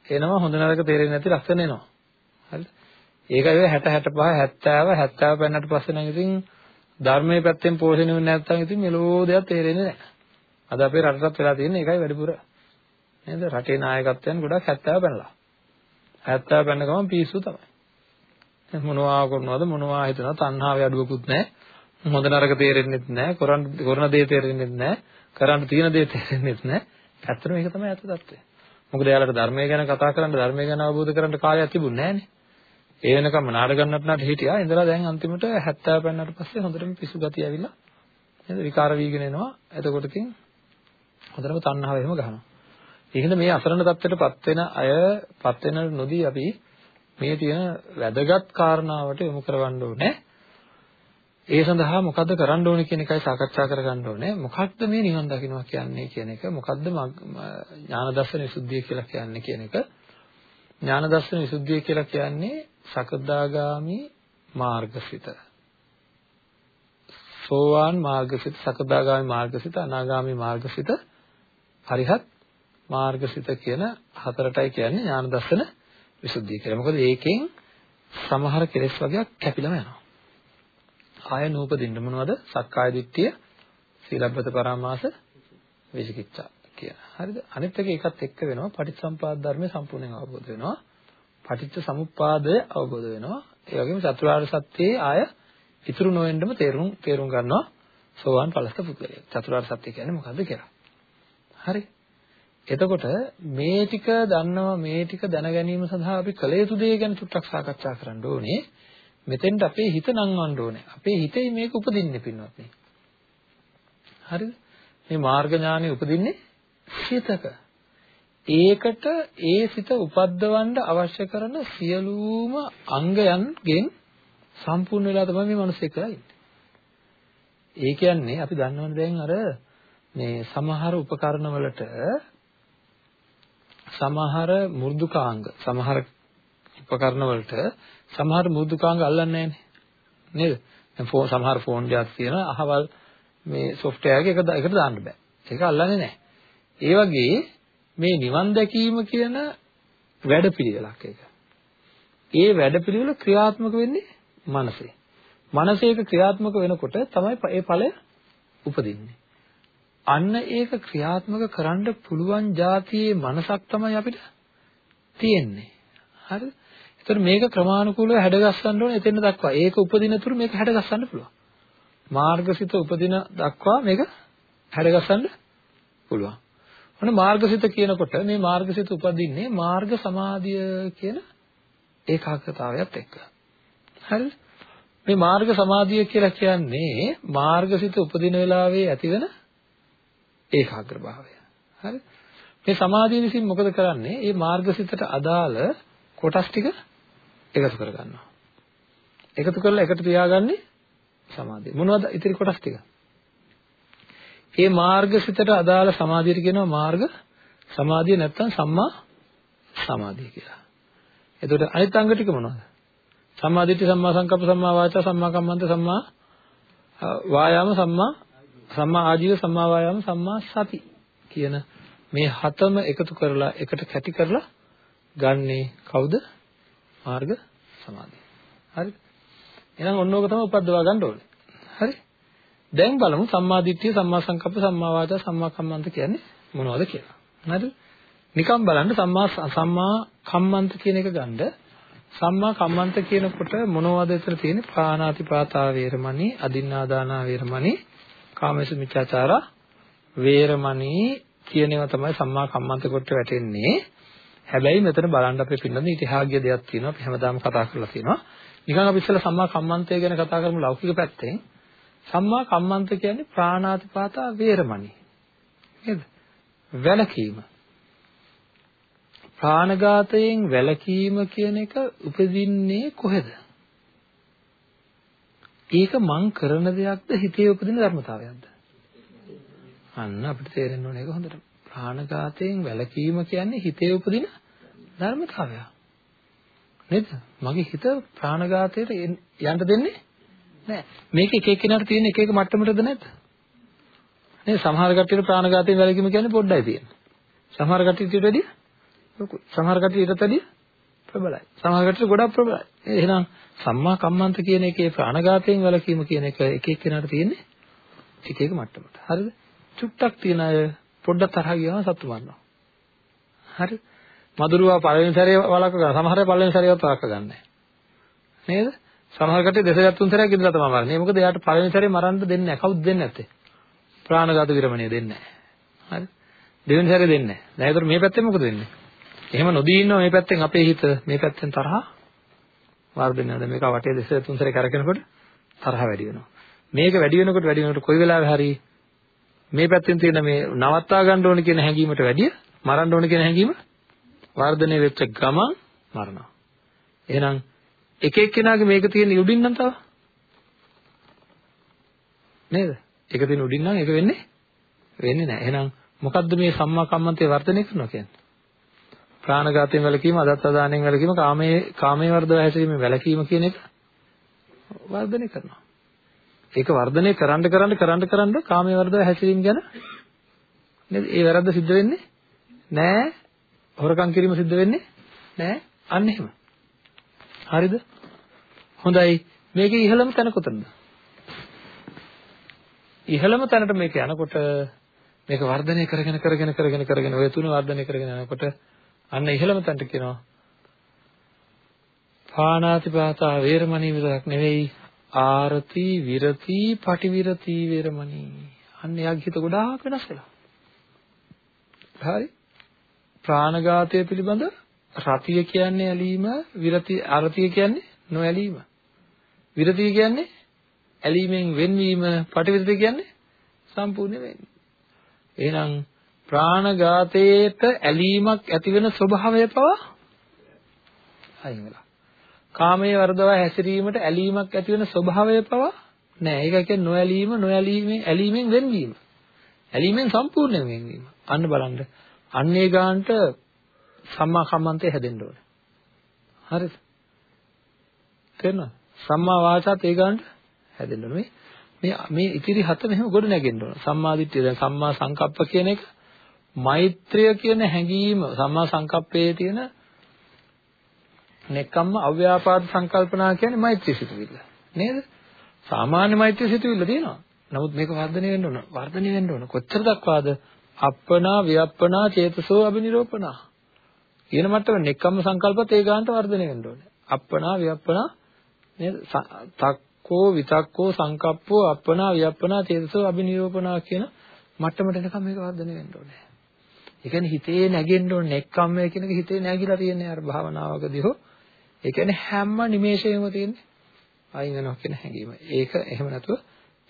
එනවා හොඳ නරක තේරෙන්නේ නැති ලක්ෂණ එනවා. හරිද? ඒකයි 60 65 70 70 පෙන්නට පස්සේ නම් ඉතින් ධර්මයේ පැත්තෙන් පෝෂණය වෙන්නේ නැත්නම් ඉතින් මෙලෝ දෙයක් තේරෙන්නේ නැහැ. අද අපේ රටටත් වෙලා තියෙන්නේ ඒකයි වැඩිපුර. නේද? රටේ නායකත්වයන් ගොඩක් 70 පැනලා. 70 පැන්න ගමන් පිස්සු තමයි. මොනවා කරනවද මොනවා හිතනවද තණ්හාවේ අඩුවකුත් නැහැ. හොඳ නරක තේරෙන්නෙත් නැහැ. කරන් කරන දේ තේරෙන්නෙත් නැහැ. කරන්න තියෙන දේ තේරෙන්නෙත් නැහැ. ඇත්තටම ඒක තමයි ඇත්ත తත්වය. මොකද එයාලට ධර්මය ගැන කතා කරන්න ධර්මය ගැන අවබෝධ කරගන්න කාලයක් තිබුණේ නැහනේ. ඒ වෙනකම්ම නාඩ ගන්නත් නාට හිටියා. ඉඳලා දැන් අන්තිමට 70 පෙන්නට පස්සේ හොඳටම පිසු ගතිය ඇවිල්ලා නේද? විකාර වීගෙන එනවා. එතකොට ඉතින් හොඳටම තණ්හාව එහෙම ගහනවා. ඒකෙන්ද මේ අසරණ தත්ත්වයටපත් වෙන අයපත් වෙන නොදී අපි මේ තියෙන වැදගත් කාරණාවට යොමු කරවන්න ඕනේ. ඒ සඳහා මොකද්ද කරන්න ඕනේ කියන එකයි සාකච්ඡා කරගන්න ඕනේ. මොකක්ද මේ නිවන් දකින්නවා කියන්නේ කියන එක? මොකද්ද ඥාන දර්ශන විසුද්ධිය කියලා කියන්නේ කියන එක? ඥාන දර්ශන විසුද්ධිය කියලා කියන්නේ සකදාගාමි මාර්ගසිත. සෝවාන් මාර්ගසිත, සකදාගාමි මාර්ගසිත, අනාගාමි මාර්ගසිත, හරිහත් මාර්ගසිත කියන හතරටයි කියන්නේ ඥාන දර්ශන විසුද්ධිය කියලා. මොකද ඒකෙන් සමහර කෙලෙස් වර්ගයක් කැපිලම යනවා. ආය නූපදින්න මොනවද? සක්කාය දිට්ඨිය, සීලබ්බත පරාමාස, විචිකිච්ඡා කියන. හරිද? අනිත් එක එකත් එක්ක වෙනවා. පටිච්චසමුපාද ධර්මය සම්පූර්ණයෙන් අවබෝධ වෙනවා. පටිච්ච සමුප්පාදය අවබෝධ වෙනවා. ඒ වගේම චතුරාර්ය සත්‍යයේ ආය ඉතුරු නොවෙන්නම තේරුම් තේරුම් ගන්නවා සෝවාන් ඵලස්ත පුද්ගලයා. චතුරාර්ය සත්‍ය කියන්නේ මොකද්ද කියලා. හරි. එතකොට මේ ටික දන්නවා මේ ටික දැන ගැනීම සඳහා අපි කළ යුතු දේ ගැන චුට්ටක් සාකච්ඡා කරන්න ඕනේ. මෙතෙන්ට අපේ හිත නංවන්න ඕනේ. අපේ හිතේ මේක උපදින්නේ පින්වත් නේ. හරිද? මේ මාර්ග ඥානෙ උපදින්නේ සිතක. ඒකට ඒ සිත උපද්දවන්න අවශ්‍ය කරන සියලුම අංගයන්ගෙන් සම්පූර්ණ වෙලා තමයි මේ මිනිස්සු එක්කලා ඉන්නේ. ඒ කියන්නේ අපි දන්නවනේ දැන් අර මේ සමහර උපකරණ වලට සමහර මෘදුකාංග සමහර උපකරණ වලට සමහර මෘදුකාංග අල්ලන්නේ නැහැ නේද? දැන් ෆෝන් සමහර ෆෝන් එකක් තියෙනවා අහවල් මේ software එක එකට දාන්න බෑ. ඒක අල්ලන්නේ නැහැ. ඒ වගේ මේ නිවන් දැකීම කියන වැඩපිළිවෙලක් ඒක. ඒ වැඩපිළිවෙල ක්‍රියාත්මක වෙන්නේ මනසේ. මනසේක ක්‍රියාත්මක වෙනකොට තමයි ඒ ඵලය උපදින්නේ. අන්න ඒක ක්‍රියාත්මක කරන්න පුළුවන් જાතියේ මනසක් තමයි අපිට තියෙන්නේ. හරිද? ඒතර මේක ක්‍රමානුකූලව හැඩගස්සන්න ඕනේ එතෙන් දක්වා. ඒක උපදින තුරු මේක හැඩගස්සන්න පුළුවන්. මාර්ගසිත උපදින දක්වා මේක හැඩගස්සන්න පුළුවන්. ඔන්න මාර්ගසිත කියනකොට මේ මාර්ගසිත උපදින්නේ මාර්ග සමාධිය කියන ඒකාග්‍රතාවයත් එක්ක. හරිද? මේ මාර්ග සමාධිය කියලා කියන්නේ මාර්ගසිත උපදින වෙලාවේ ඇතිවෙන ඒකාග්‍රභාවය. හරි? මේ සමාධිය විසින් මොකද කරන්නේ? මේ මාර්ගසිතට අදාළ කොටස් ටික එකතු කරගන්නවා. එකතු කරලා එකට තියාගන්නේ සමාධිය. මොනවද ඉතිරි කොටස් ටික? මේ මාර්ගසිතට අදාළ සමාධියට කියනවා මාර්ග සමාධිය නැත්නම් සම්මා සමාධිය කියලා. එතකොට අනිත් අංග ටික මොනවද? සම්මා දිට්ඨි සම්මා සංකප්ප සම්මා වාචා සම්මා කම්මන්ත සම්මා වායාම සම්මා සම්මා ආජීව සම්මා වායාම සම්මා සති කියන මේ හතම එකතු කරලා එකට කැටි කරලා ගන්නේ කවුද? මාර්ග සමාධිය. හරිද? එහෙනම් ඔන්න ඕක තමයි උපද්දවා ගන්න ඕනේ. හරි? දැන් බලමු සම්මා දිට්ඨිය සම්මා සංකප්ප සම්මා වාචා සම්මා කම්මන්ත කියන්නේ මොනවද කියලා. හරිද? නිකම් බලන්න සම්මා සම්මා කම්මන්ත කියන එක ගන්න සම්මා කම්මන්ත කියනකොට මොනවද එතන තියෙන්නේ? ප්‍රාණාතිපාතා වේරමණී, අදින්නාදානා වේරමණී, කාමේසු මිච්ඡාචාරා වේරමණී කියන ඒවා තමයි සම්මා කම්මන්ත කොට වැටෙන්නේ. හැබැයි මෙතන බලන්න අපේ පින්නද ඉතිහාගිය දෙයක් තියෙනවා. අපි හැමදාම කතා කරලා තියෙනවා. නිකන් අපි ඉස්සෙල්ලා සම්මා කම්මන්තය ගැන කතා කරමු ලෞකික පැත්තෙන්. සම්මා කම්මන්ත කියන්නේ ප්‍රාණාතිපාතා වේරමණී. නේද? වැළකීම. ප්‍රාණඝාතයෙන් වැළකීම කියන එක උපදින්නේ කොහෙද? ඒක මං කරන දෙයක්ද හිතේ උපදින ධර්මතාවයක්ද? අන්න අපිට තේරෙන්න ඕනේ ඒක හොඳට. ප්‍රාණඝාතයෙන් වැළකීම කියන්නේ හිතේ උපදින ධර්මතාවයක්. නේද? මගේ හිත ප්‍රාණඝාතයට යන්න දෙන්නේ නැහැ. මේක එක එක්කෙනාට තියෙන එක එක මට්ටමකටද නැද්ද? නේද? සමහර කට්ටියට ප්‍රාණඝාතයෙන් වැළකීම කියන්නේ පොඩ්ඩයි තියෙන්නේ. සමහර කට්ටියට වැඩිය ලොකුයි. සමහර කට්ටිය ඊටත් වැඩිය ප්‍රබලයි. සමහර කට්ටිය ගොඩක් ප්‍රබලයි. එහෙනම් සම්මා කම්මන්ත කියන එකේ ප්‍රාණඝාතයෙන් වැළකීම කියන එක එක එක්කෙනාට තියෙන්නේ එක එක මට්ටමට. හරිද? චුට්ටක් තියන අය පොඩ්ඩක් තරහ ගියාම සතුටු වෙනවා. හරි? මధుරවා පළවෙනි සැරේ වලක ගන්න. සමහර අය පළවෙනි සැරේවත් වලක ගන්නෑ. නේද? සමහර කට්ටිය දෙසරයක් තුන් සැරයක් ඉඳලා තමයි මරන්නේ. මොකද එයාට පළවෙනි සැරේ මරන්න දෙන්නේ නැහැ. කවුද දෙන්නේ නැත්තේ? ප්‍රාණඝාත විරමණය දෙන්නේ නැහැ. හරි? දෙවෙනි සැරේ දෙන්නේ නැහැ. දැන් ඒතර මේ පැත්තෙන් මොකද වෙන්නේ? එහෙම නොදී ඉන්නවා මේ පැත්තෙන් අපේ හිත මේ පැත්තෙන් තරහ වර්ධනය වෙනවා. මේක වටේ දෙස තුන් සැරේ කරකිනකොට තරහ වැඩි වෙනවා. මේක වැඩි වෙනකොට වැඩි වෙනකොට කොයි වෙලාවෙ හරි මේ පැත්තෙන් තියෙන මේ නවත්තා ගන්න ඕන කියන හැඟීමට වැඩිය මරන්න ඕන කියන හැඟීම වර්ධනය වෙච්ච ගමන් මරනවා. එහෙනම් එක එක්කෙනාගේ මේක තියෙන උඩින් නම් තව නේද? ඒක තියෙන උඩින් නම් ඒක වෙන්නේ වෙන්නේ නැහැ. එහෙනම් මොකද්ද මේ සම්මා කම්මන්තේ වර්ධනය කරනවා කියන්නේ? ප්‍රාණඝාතයෙන් වැළකීම, අදත්තාදානයෙන් වැළකීම, කාමයේ කාමයේ වර්ධව හැසිරීමෙන් වැළකීම කියන එක වර්ධනය කරනවා. ඒක වර්ධනය කරන්න කරන්න කරන්න කරන්න කාමයේ වර්ධව හැසිරීම ගැන නේද? ඒ වැරද්ද සිද්ධ වෙන්නේ නෑ. හොරකම් කිරීම සිද්ධ වෙන්නේ නෑ. අන්න එහෙම. හරිද? හොඳයි. මේකේ ඉහළම තැන කොතනද? ඉහළම තැනට මේක යනකොට මේක වර්ධනය කරගෙන කරගෙන කරගෙන කරගෙන ඔය තුන වර්ධනය කරගෙන යනකොට අන්න ඉහළම තැනට කියනවා පාණාතිපාතා වේරමණී විතරක් නෙවෙයි ආරති විරති පටිවිරති වේරමණී අන්න එයාගේ හිත ගොඩාක් වෙනස් වෙලා හරි ප්‍රාණඝාතය පිළිබඳ රතිය කියන්නේ ඇලීම විරති අරතිය කියන්නේ නොඇලීම විරතිය කියන්නේ ඇලීමෙන් වෙන්වීම පටිවිරතිය කියන්නේ සම්පූර්ණ වෙන්නේ එහෙනම් ප්‍රාණඝාතයේට ඇලීමක් ඇති වෙන ස්වභාවය පවා අයින් වෙලා. කාමයේ වර්ධව හැසිරීමට ඇලීමක් ඇති වෙන ස්වභාවය පවා නෑ. ඒක කියන්නේ නොඇලීම, නොඇලීමේ ඇලීමෙන් වෙන්වීම. ඇලීමෙන් සම්පූර්ණයෙන් වෙන්වීම. අන්න බලන්න. අන්නේ ගානට සම්මා කම්මන්තේ හැදෙන්න ඕනේ. හරිද? තේරෙනවද? සම්මා වාචාත් ඒ ගානට හැදෙන්න ඕනේ. මේ මේ ඉතිරි හත මෙහෙම ගොඩ නැගෙන්න ඕන. සම්මා දිට්ඨිය දැන් සම්මා සංකප්ප කියන එක මෛත්‍රිය කියන හැඟීම සම්මා සංකප්පයේ තියෙන නෙක්කම්ම අව්‍යාපාද සංකල්පනා කියන්නේ මෛත්‍රී සිතුවිල්ල. නේද? සාමාන්‍ය මෛත්‍රී සිතුවිල්ල තියෙනවා. නමුත් මේක වර්ධනය වෙන්න ඕන. වර්ධනය වෙන්න ඕන. කොච්චර දක්වාද? අප්පනා වියප්පනා චේතසෝ අබිනිරෝපනා. කියන මට්ටම නෙක්කම්ම සංකල්පත් ඒ ගානට වර්ධනය වෙන්න ඕනේ. අප්පනා වියප්පනා නේද? තක්කෝ විතක්කෝ සංකප්පෝ අප්පනා වියප්පනා චේතසෝ අබිනිරෝපනා කියන මට්ටමට එනකම් මේක වර්ධනය වෙන්න ඕනේ. ඒ කියන්නේ හිතේ නැගෙන්න ඕනේ නෙක්කම්මය කියන එක හිතේ නැగిලා තියෙන්නේ අර භාවනාවකදී හෝ ඒ කියන්නේ හැම නිමේෂයෙම තියෙන්නේ අයින් වෙනවා කියන හැඟීම. ඒක එහෙම නැතුව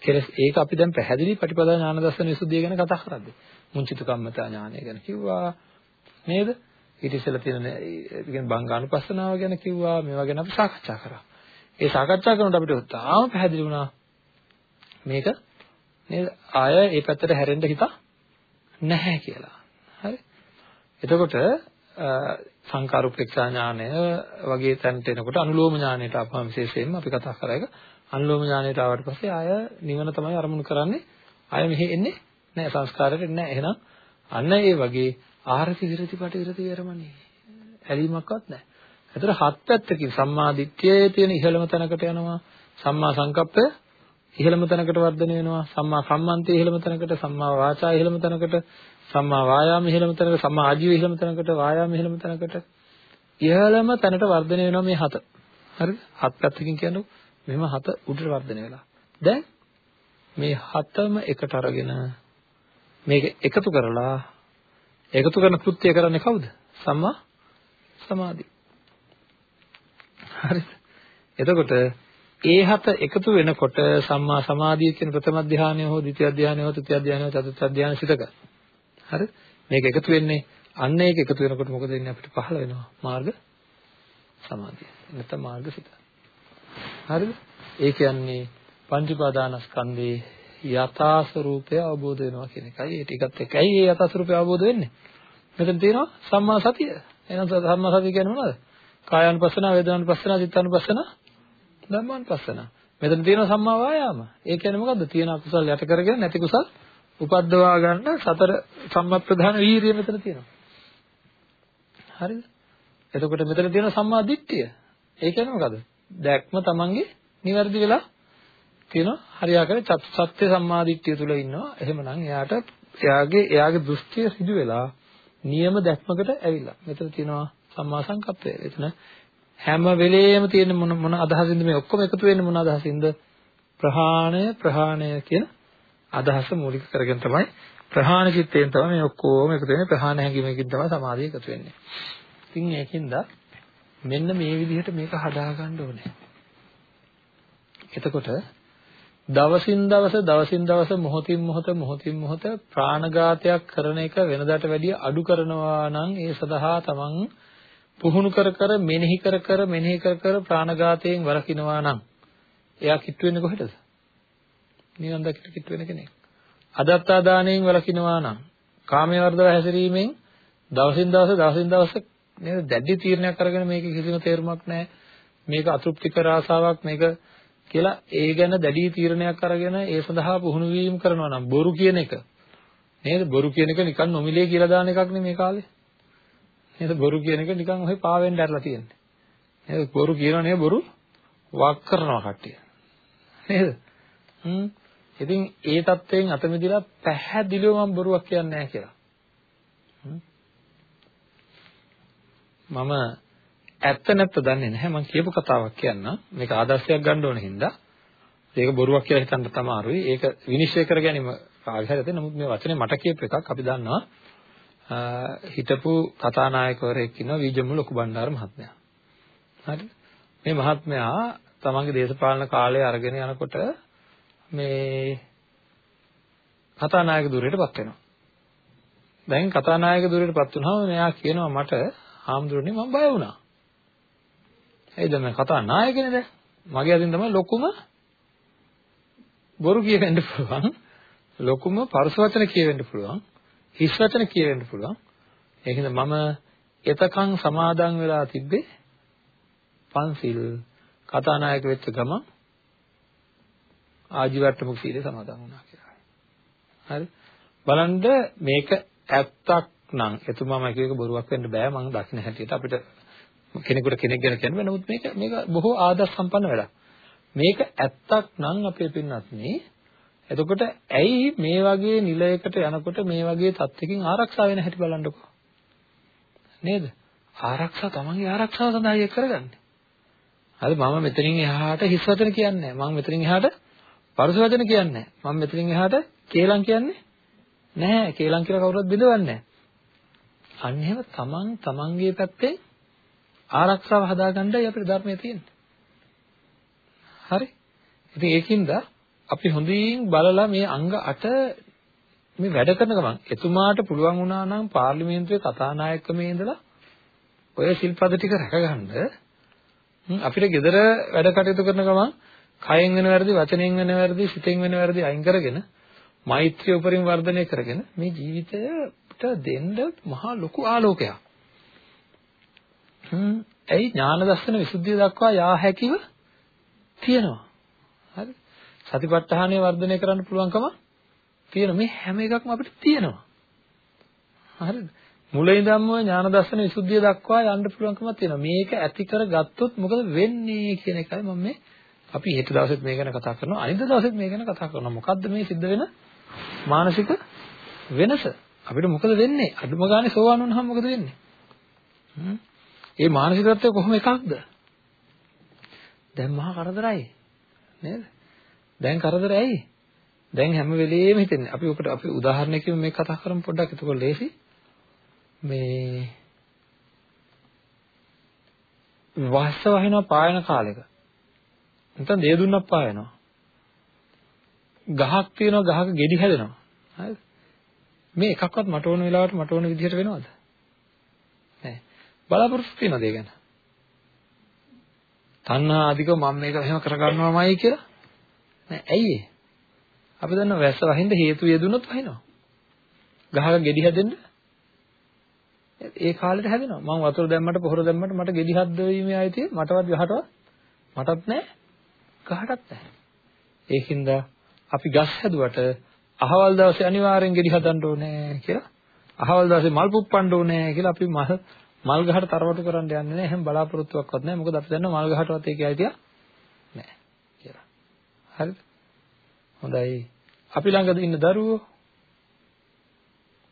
කෙලස් ඒක අපි දැන් පැහැදිලි ප්‍රතිපදා ඥාන දර්ශන විසුද්ධිය ගැන කතා කරද්දී මුංචිත කම්මතා ඥානය ගැන කිව්වා නේද? ඊට ඉස්සෙල්ලා තියෙන ඒ බංගානුපස්සනාව ගැන කිව්වා මේවා ගැන අපි සාකච්ඡා කරා. ඒ සාකච්ඡා කරනකොට අපිට තාම පැහැදිලි වුණා මේක නේද? ආය ඒ පැත්තට හැරෙන්න හිත නැහැ කියලා. හරි? එතකොට සංකාරුපේක්ෂා ඥානය වගේ තැනට එනකොට අනුලෝම ඥානයට අපහම විශේෂයෙන්ම අපි කතා කරා එක අනුලෝම ඥානයට ආවට පස්සේ ආය නිවන තමයි අරමුණු කරන්නේ. ආය මෙහෙ එන්නේ නැහැ සංස්කාරයට එන්නේ නැහැ. එහෙනම් අන්න ඒ වගේ ආරති විරති පට විරති වේරමණී. ඇලීමක්වත් නැහැ. ඒතර හත් පැත්තකින් සම්මා දිට්ඨියේ තියෙන ඉහළම තැනකට යනවා. සම්මා සංකප්පය ඉහළම තැනකට වර්ධනය වෙනවා. සම්මා සම්මන්තය ඉහළම තැනකට සම්මා වාචා ඉහළම තැනකට සම්මා වායාම ඉහළම තැනකට සම්මා ආජීව ඉහළම තැනකට වායාම ඉහළම තැනකට. ඉහළම තැනට වර්ධනය වෙනවා මේ හත. හරිද? හත් පැත්තකින් කියන්නේ මෙහෙම හත උඩට වර්ධනය වෙලා දැන් මේ හතම එකට අරගෙන මේක එකතු කරලා එකතු කරන කෘත්‍ය කරන්නේ කවුද සම්මා සමාධි හරිද එතකොට ඒ හත එකතු වෙනකොට සම්මා සමාධිය කියන ප්‍රථම ධානය හෝ ද්විතිය ධානය හෝ තෘතිය ධානය හෝ චතුර්ථ ධානය සිතක. හරි? මේක එකතු වෙන්නේ අන්න ඒක එකතු වෙනකොට මොකද වෙන්නේ අපිට පහළ වෙනවා මාර්ග සමාධිය. නැත්නම් මාර්ග සිත. හරිද? ඒ කියන්නේ පංච උපාදානස්කන්ධේ යථා ස්වરૂපය අවබෝධ වෙනවා කියන එකයි. ඒ ටිකත් එකයි ඒ යථා ස්වરૂපය අවබෝධ වෙන්නේ. මෙතන තියෙනවා සම්මා සතිය. එහෙනම් සම්මා සතිය කියන්නේ මොනවද? කායानुපස්සන, වේදනානුපස්සන, චිත්තානුපස්සන, ධම්මානුපස්සන. මෙතන තියෙනවා සම්මා වායාම. ඒ කියන්නේ මොකද්ද? තියෙන අකුසල් යට කරගෙන නැති කුසල් උපද්දවා ගන්න සතර සම්මප්ප්‍රධාන වීර්යය මෙතන තියෙනවා. හරිද? එතකොට මෙතන තියෙනවා සම්මා දිට්ඨිය. ඒ කියන්නේ මොකද්ද? දැක්ම තමන්ගේ නිවැරදි වෙලා තියෙනවා. හරියාකාර සත්‍ය සම්මා දිට්ඨිය තුල ඉන්නවා. එහෙමනම් එයාට එයාගේ එයාගේ දෘෂ්ටිය සිදු වෙලා නියම දැක්මකට ඇවිල්ලා. මෙතන තියෙනවා සම්මා සංකප්පය. එතන හැම වෙලේම තියෙන මොන මොන අදහසින්ද මේ ඔක්කොම එකතු වෙන්නේ මොන අදහසින්ද? ප්‍රහාණය ප්‍රහාණය කියන අදහස මූලික කරගෙන තමයි ප්‍රහාණ චිත්තයෙන් තමයි මේ ඔක්කොම එකතු වෙන්නේ ප්‍රහාණ හැඟීමකින් තමයි සමාධිය එකතු වෙන්නේ. ඉතින් ඒකින්ද මෙන්න මේ විදිහට මේක හදාගන්න ඕනේ. එතකොට දවසින් දවස දවසින් දවස මොහොතින් මොහොත මොහොතින් මොහොත ප්‍රාණඝාතයක් කරන එක වෙනදාට වැඩිය අඩු කරනවා නම් ඒ සඳහා තමන් පුහුණු කර කර මෙනෙහි කර කර මෙනෙහි කර කර ප්‍රාණඝාතයෙන් වළකිනවා නම් එයා කිට්ටු වෙන්නේ කොහෙටද? නිවන් දකිට කිට්ටු වෙන කෙනෙක්. අදත්තා දාණයෙන් වළකිනවා නම් කාමයේ වර්ධව හැසිරීමෙන් දවසින් දවස දවසින් දවස නේද? දැඩි තීරණයක් අරගෙන මේක කිසිම තේරුමක් නැහැ. මේක අතෘප්තිකර ආසාවක් මේක කියලා ඒ ගැන දැඩි තීරණයක් අරගෙන ඒ සඳහා පුහුණු වීම කරනවා නම් බොරු කියන එක. නේද? බොරු කියන එක නිකන් නොමිලේ කියලා දාන එකක් නේ මේ කාලේ. නේද? බොරු කියන එක නිකන් ඔහේ පාවෙන් දැරලා තියෙන්නේ. නේද? බොරු කියනවා නේ බොරු වක් කරනවා කට්ටිය. නේද? හ්ම්. ඉතින් ඒ தත්වයෙන් අත මිදලා පැහැදිලිව මම බොරුවක් කියන්නේ නැහැ කියලා. මම ඇත්ත නැත්ත දන්නේ නැහැ. මම කියපු කතාවක් කියන්න. මේක ආදර්ශයක් ගන්න ඕන හින්දා. ඒක බොරුවක් කියලා හිතන්න තමයි ඒක විනිශ්චය කර ගැනීම කාගේ හරි ඇති. නමුත් මේ වචනේ මට කියපු එකක් අපි දන්නවා. හිටපු කතානායකවරයෙක් ඉන්නවා වීජමුල ලොකු බණ්ඩාර මහත්මයා. හරි? මේ මහත්මයා තමන්ගේ දේශපාලන කාලය අරගෙන යනකොට මේ කතානායක ධුරයටපත් වෙනවා. දැන් කතානායක ධුරයටපත් වුණාම මෙයා කියනවා මට ආම්දුරනේ මම බය වුණා ඇයිද මම කතා නායකනේ දැන්. මගේ අතින් තමයි ලොකුම බොරු කියවෙන්න පුළුවන්. ලොකුම පරුස වචන කියවෙන්න පුළුවන්. හිස් වචන කියවෙන්න පුළුවන්. ඒකින්ද මම එතකන් සමාදන් වෙලා තිබ්බේ පන්සිල් කතානායක වෙච්ච ගමන් ආජීවට්ටමක සීලය සමාදන් වුණා කියලා. හරි. බලන්න මේක ඇත්තක් නම් එතුමාම එක එක බොරුවක් වෙන්න බෑ මම දකින්න හැටියට අපිට කෙනෙකුට කෙනෙක් ගැන කියන්න බෑ නමුත් මේක මේක බොහෝ ආදර්ශ සම්පන්න වැඩක්. මේක ඇත්තක් නම් අපේ පින්නත් නේ එතකොට ඇයි මේ වගේ නිලයකට යනකොට මේ වගේ තත්ත්වකින් ආරක්ෂා වෙන හැටි බලන්නකෝ. නේද? ආරක්ෂා තමන්ගේ ආරක්ෂාව සඳහා ඒක කරගන්නේ. හරි මම මෙතනින් එහාට හිස් වචන කියන්නේ නැහැ. මම මෙතනින් එහාට පරුස වචන කියන්නේ නැහැ. මම මෙතනින් එහාට කේලම් කියන්නේ නැහැ. කේලම් කියලා කවුරුත් බිඳවන්නේ නැහැ. අන්න එහෙම තමන් තමන්ගේ පැත්තෙන් ආරක්ෂාව හදාගන්නයි අපේ ධර්මයේ තියෙන්නේ. හරි? ඉතින් ඒකින්ද අපි හොඳින් බලලා මේ අංග 8 මේ වැඩ කරන ගමන් එතුමාට පුළුවන් වුණා නම් පාර්ලිමේන්තුවේ කතානායකකමේ ඉඳලා ඔය සිල්පද ටික රැකගන්න අපිට gedara වැඩ කටයුතු කරන ගමන් කයෙන් වෙන වැරදි වචනයෙන් වෙන වැරදි සිතෙන් වෙන වැරදි අයින් කරගෙන මෛත්‍රිය උපරිම වර්ධනය කරගෙන මේ ජීවිතයට දෙන්න මහා ලොකු ආලෝකයක්. හ්ම් ඇයි ඥාන දර්ශන විසුද්ධිය දක්වා යා හැකිව තියෙනවා. හරි. සතිපට්ඨානය වර්ධනය කරන්න පුළුවන්කම තියෙන මේ හැම එකක්ම අපිට තියෙනවා. හරිද? මුලින් ඉඳන්ම ඥාන දර්ශන විසුද්ධිය දක්වා යන්න පුළුවන්කමක් තියෙනවා. මේක ඇති කරගත්තොත් මොකද වෙන්නේ කියන එකයි මම මේ අපි හෙට දවසෙත් මේ ගැන කතා කරනවා. අනිත් දවසෙත් මේ ගැන කතා කරනවා. මොකද්ද මේ සිද්ධ වෙන මානසික වෙනස? අපිට මොකද වෙන්නේ? අදුම ගානේ සෝවන් වුණාම මොකද වෙන්නේ? ඒ මානසිකත්වය කොහොම එකක්ද? දැන් මහා කරදරයි. නේද? දැන් කරදර ඇයි? දැන් හැම වෙලෙම හිතෙන්නේ. අපි ඔකට අපි උදාහරණයකින් මේ කතා කරමු පොඩ්ඩක්. එතකොට ලේසි. මේ වස්ස වහිනවා පායන කාලෙක. නැත්නම් දේ දුන්නක් පායනවා. ගහක් තියෙනවා ගහක ගෙඩි හැදෙනවා. හරිද? මේ එකක්වත් මට ඕන වෙලාවට මට ඕන විදිහට වෙනවද? නැහැ. බලාපොරොත්තු තියනද ඒ ගැන? තණ්හා අධිකව මම මේක එහෙම කරගන්නවමයි කියලා නෑ ඇයි ඒ? අපි දන්නවා වැස්ස වහින්න හේතු යෙදුනොත් වහිනවා. ගහක ගෙඩි හැදෙන්න ඒ කාලෙට හැදෙනවා. මම වතුර දැම්මට පොහොර දැම්මට මට ගෙඩි හද්දවීමේ ආයතිය මටවත් ගහටවත් මටත් නෑ ගහටත් නෑ. ඒකින්ද අපි ගස් හැදුවට අහවල් දවසේ අනිවාර්යෙන් ගෙඩි හදන්න ඕනේ කියලා අහවල් දවසේ මල් පුප්පන්න ඕනේ කියලා අපි මල් මල් ගහට තරවටු කරන්න යන්නේ නැහැ. එහෙම බලාපොරොත්තුවක්වත් නැහැ. මොකද අපි දන්නවා මල් ගහටවත් ඒකේ අයිතිය නැහැ කියලා. හරිද? හොඳයි. අපි ළඟද ඉන්න දරුවෝ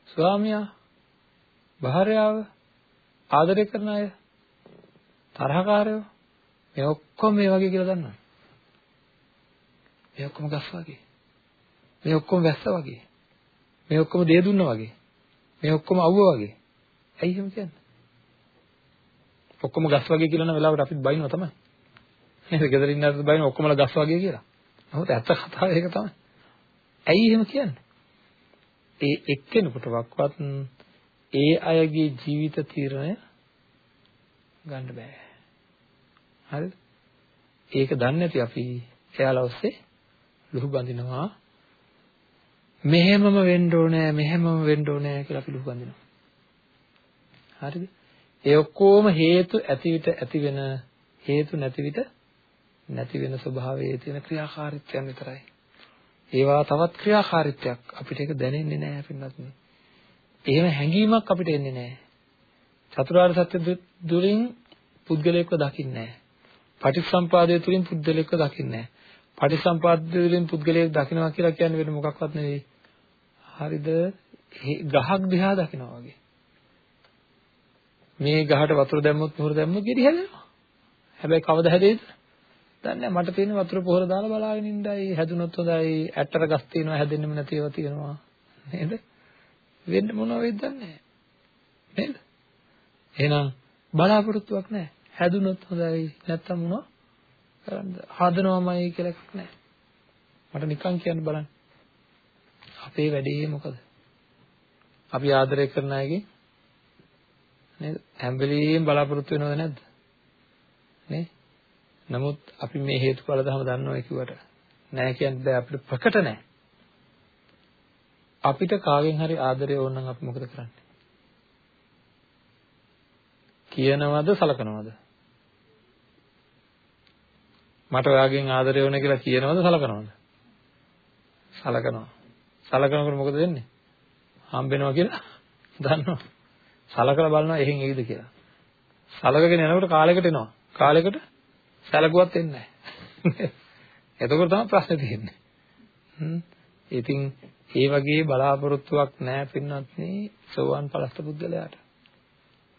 ස්වාමියා භාර්යාව ආදරය කරන අය තරහකාරයෝ මේ ඔක්කොම මේ වගේ කියලා දන්නවා. මේ ඔක්කොම ගස් වගේ. මේ ඔක්කොම වැස්ස වගේ. මේ ඔක්කොම දේ දුන්නා වගේ. මේ ඔක්කොම අවුව වගේ. ඇයි එහෙම කියන්නේ? ඔක්කොම ගස් වගේ කියලා නම් වෙලාවට අපිත් බයිනවා තමයි. නේද? ගෙදර ඉන්න අතට බයින ඔක්කොමලා ගස් වගේ කියලා. නමුත් ඇත්ත කතාව ඒක තමයි. ඇයි එහෙම කියන්නේ? ඒ එක්කෙනෙකුටවත් ඒ අයගේ ජීවිත තීරණය ගන්න බෑ. හරිද? ඒක දන්නේ නැති අපි එයාලා ඔස්සේ ලුහු බඳිනවා. මෙහෙමම වෙන්න ඕනේ, මෙහෙමම වෙන්න ඕනේ කියලා අපි ලුහු බඳිනවා. හරිද? ඒ ඔක්කොම හේතු ඇති විට ඇති වෙන හේතු නැති විට නැති වෙන ස්වභාවයේ තියෙන ක්‍රියාකාරීත්වයන් විතරයි. ඒවා තවත් ක්‍රියාකාරීත්වයක් අපිට ඒක දැනෙන්නේ නැහැ පින්නත් නේ. එහෙම හැඟීමක් අපිට එන්නේ නැහැ. චතුරාර්ය සත්‍ය දුරින් පුද්ගලයෙක්ව දකින්නේ නැහැ. පටිච්චසම්පාදයේ තුලින් පුද්ගලයෙක්ව දකින්නේ නැහැ. පටිච්චසම්පාදයේ තුලින් පුද්ගලයෙක් දකිනවා කියලා කියන්නේ වෙන මොකක්වත් නෙවෙයි. හරිද? ගහක් දිහා දකිනවා වගේ. මේ ගහට වතුර දැම්මොත් පොහොර දැම්මොත් ගෙඩි හැදෙනවා. හැබැයි කවද හැදෙයිද? දන්නේ වටේ තියෙන වතුර පොහොර දාලා බලාගෙන ඉන්නයි හැදුනොත් හොඳයි. ඇටතර ගස් තියෙනවා හැදෙන්නෙම නැති ඒවා තියෙනවා. නේද? වෙන්න මොනව වෙයිද දන්නේ නේද? එහෙනම් බලාපොරොත්තුවක් නැහැ. හැදුනොත් හොඳයි නැත්තම් මොනව කරන්නද? හදනවමයි කියලා එකක් නැහැ. මට නිකන් කියන්න බලන්න. අපේ වැඩේ මොකද? අපි ආදරය කරන අයගේ නේද? හැම වෙලෙම බලාපොරොත්තු වෙනවද නැද්ද? නේ? නමුත් අපි මේ හේතුඵල ධම දන්නවා කිව්වට නෑ කියන්න බෑ අපිට ප්‍රකට නෑ. අපිට කාගෙන් හරි ආදරය ඕන නම් අපි මොකද කරන්නේ? කියනවද සලකනවද? මට ඔයාගෙන් ආදරය ඕන කියලා කියනවද සලකනවද? සලකනවා. සලකනකොට මොකද වෙන්නේ? හම්බෙනවා කියලා <laughs> දන්නවා. සලකලා බලනවා එහෙන් එයිද කියලා. සලකගෙන යනකොට කාලයකට එනවා. කාලයකට සැලකුවත් එන්නේ නැහැ. <laughs> එතකොට තමයි ප්‍රශ්නේ තියෙන්නේ. හ්ම්. ඉතින් ඒ වගේ බලාපොරොත්තුවක් නැහැ පින්නත් නේ සෝවාන් පලස්ත පුද්ගලයාට.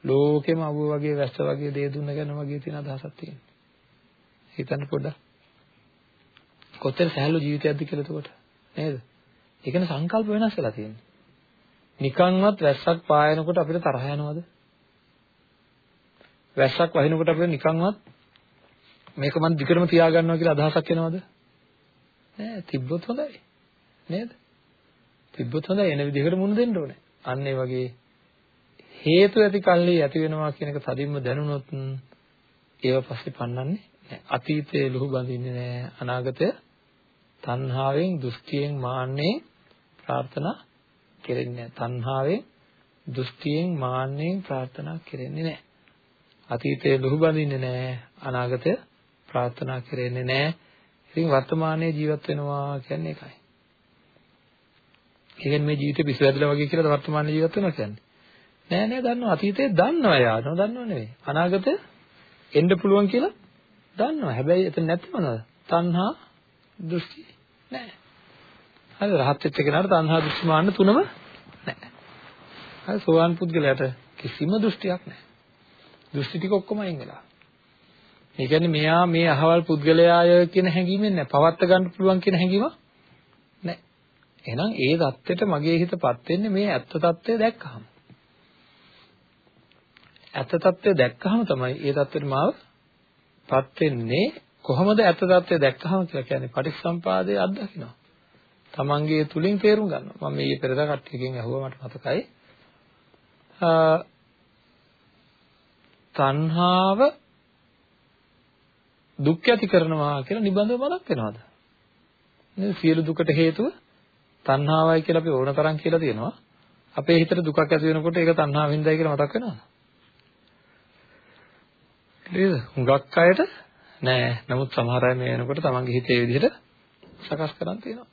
ලෝකෙම අබුව වගේ වැස්ස වගේ දේ දුන්න ගැන වගේ තියෙන අදහසක් තියෙනවා. හිතන්න පොඩ්ඩක්. කොතර සහැල්ලු ජීවිතයක්ද කියලා එතකොට නේද? ඒ කියන්නේ සංකල්ප වෙනස් වෙලා තියෙනවා. නිකන්වත් වැස්සක් පායනකොට අපිට තරහ යනවද? වැස්සක් වහිනකොට අපිට නිකන්වත් මේක මම දිගටම තියාගන්නවා කියලා අදහසක් එනවද? නෑ තිබ්බොත් හොඳයි. නේද? තිබ්බොත් හොඳයි එන විදිහකට මුණ දෙන්න ඕනේ. අන්න ඒ වගේ හේතු ඇති කල්ලි ඇති වෙනවා කියන එක තදින්ම දැනුණොත් ඒව පස්සේ පන්නන්නේ නෑ. අතීතයේ ලුහු බඳින්නේ නෑ. අනාගතය තණ්හාවෙන්, දෘෂ්ටියෙන්, මාන්නෙන් ප්‍රාර්ථනා කෙරෙන්නේ නෑ. තණ්හාවෙන්, දෘෂ්ටියෙන්, මාන්නෙන් ප්‍රාර්ථනා කෙරෙන්නේ නෑ. අතීතයේ ලුහු බඳින්නේ නෑ. අනාගතය ප්‍රාර්ථනා කෙරෙන්නේ නෑ. ඉතින් වර්තමානයේ ජීවත් වෙනවා කියන්නේ ඒකයි. කියන්නේ මේ ජීවිතේ පිස්සු වැදලා වගේ කියලා වර්තමානයේ ජීවත් වෙනවා කියන්නේ. නෑ නෑ දන්නවා අතීතේ දන්නවා යා නොදන්නව නෙවෙයි. අනාගතේ එන්න පුළුවන් කියලා දන්නවා. හැබැයි එතන නැති මොනවද? තණ්හා දෘෂ්ටි නැහැ. හරි රහත් වෙච්ච කෙනාට තණ්හා දෘෂ්ටි මාන්න තුනම නැහැ. හරි සෝවාන් පුද්ගලයාට කිසිම දෘෂ්ටියක් නැහැ. දෘෂ්ටි ටික ඔක්කොම අයින් වෙලා. ඒ කියන්නේ මෙයා මේ අහවල් පුද්ගලයාය කියන හැඟීමෙන් නැහැ. පවත්ත ගන්න පුළුවන් කියන හැඟීම නැහැ. එහෙනම් ඒ தත්ත්වයට මගේ හිතපත් වෙන්නේ මේ ඇත්ත தත්ත්වය දැක්කහම. ඇත්ත தත්ත්වය දැක්කහම තමයි ඒ தත්ත්වෙට මාව මාවපත් වෙන්නේ කොහොමද ඇත්ත తත්වය දැක්කහම කියලා කියන්නේ පටිච්චසම්පාදයේ අත්දකින්නවා. තමන්ගේ තුලින් තේරුම් ගන්නවා. මම මේ පෙරදා කට්ටියකින් ඇහුවා මට මතකයි. තණ්හාව දුක් ඇති කරනවා කියලා නිබඳව මතක් වෙනවද? නේද? සියලු දුකට හේතුව තණ්හාවයි කියලා අපි ඕන තරම් කියලා තියෙනවා. අපේ හිතට දුකක් ඇති වෙනකොට ඒක තණ්හාවෙන්දයි කියලා මතක් වෙනවද? නේද? හුඟක් අයට නෑ. නමුත් සමහර අය මේ වෙනකොට තමන්ගේ හිතේ විදිහට සකස් කරන් තියෙනවා.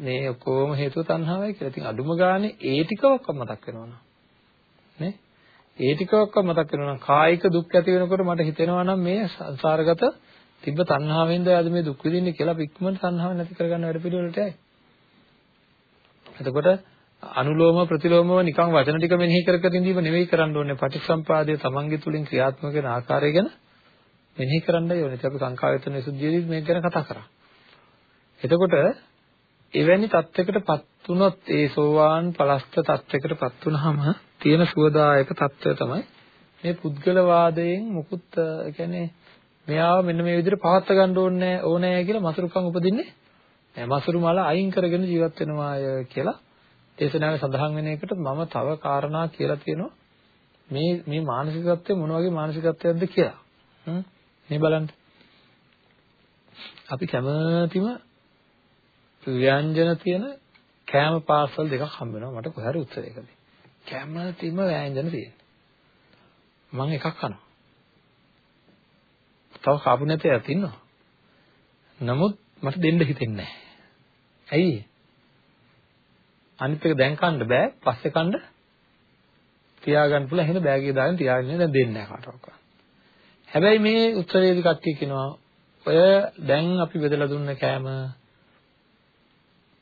මේ ඔක්කොම හේතුව තණ්හාවයි කියලා. ඉතින් අඩුම ගානේ ඒ ටිකවත් මතක් වෙනවනම් නේ? ඒ ටිකවත් මතක් වෙනවනම් කායික දුක් ඇති වෙනකොට මට හිතෙනවා නම් මේ සංසාරගත තිබ්බ තණ්හාවෙන්ද ආද මේ දුක් විඳින්නේ කියලා පික්මන තණ්හාව නැති කරගන්න වැඩ පිළිවෙලටයි. එතකොට අනුලෝම ප්‍රතිලෝමව නිකන් වචන ටික මෙනෙහි කර කර ඉඳීම නෙවෙයි කරන්න ඕනේ පටිච්චසම්පාදය තමන්ගේ තුලින් ක්‍රියාත්මක වෙන ආකාරය ගැන මෙනෙහි කරන්නයි ඕනේ. අපි සංකායතන විසුද්ධියේදී මේක ගැන කතා කරා. එතකොට එවැනි தත්වයකටපත් වුණොත් ඒ සෝවාන් පලස්ත தත්වයකටපත් වුනහම තියෙන සුවදායක தත්වය තමයි මේ පුද්ගලවාදයෙන් මුකුත් කියන්නේ මෙයාව මෙන්න මේ විදිහට පවත් ගන්න ඕනේ ඕනේ කියලා මසුරුකම් උපදින්නේ නැහැ. මසුරු මල අයින් කරගෙන ජීවත් වෙනවාය කියලා දේශනාවේ සඳහන් වෙන එකට මම තව කාරණා කියලා තියෙනවා මේ මේ මානසිකත්වය මොන වගේ මානසිකත්වයක්ද කියලා. හ්ම් මේ බලන්න. අපි කැමතිම ව්‍යංජන තියෙන කෑම පාර්සල් දෙකක් හම්බ වෙනවා මට කොහරි උත්තරයකදී. කැමතිම ව්‍යංජන තියෙන. මම එකක් කනවා. තව කාපු නැති අයත් ඉන්නවා. නමුත් මට දෙන්න හිතෙන්නේ නැහැ. ඇයි? අනිත් එක දැන් කන්න බෑ පස්සේ කන්න තියාගන්න පුළුවන් එහෙනම් බෑග් එක දාගෙන තියාගෙන දැන් දෙන්නේ නැහැ කාටවත්. හැබැයි මේ උත්තරේදී කට්ටිය කියනවා ඔය දැන් අපි බෙදලා දුන්න කෑම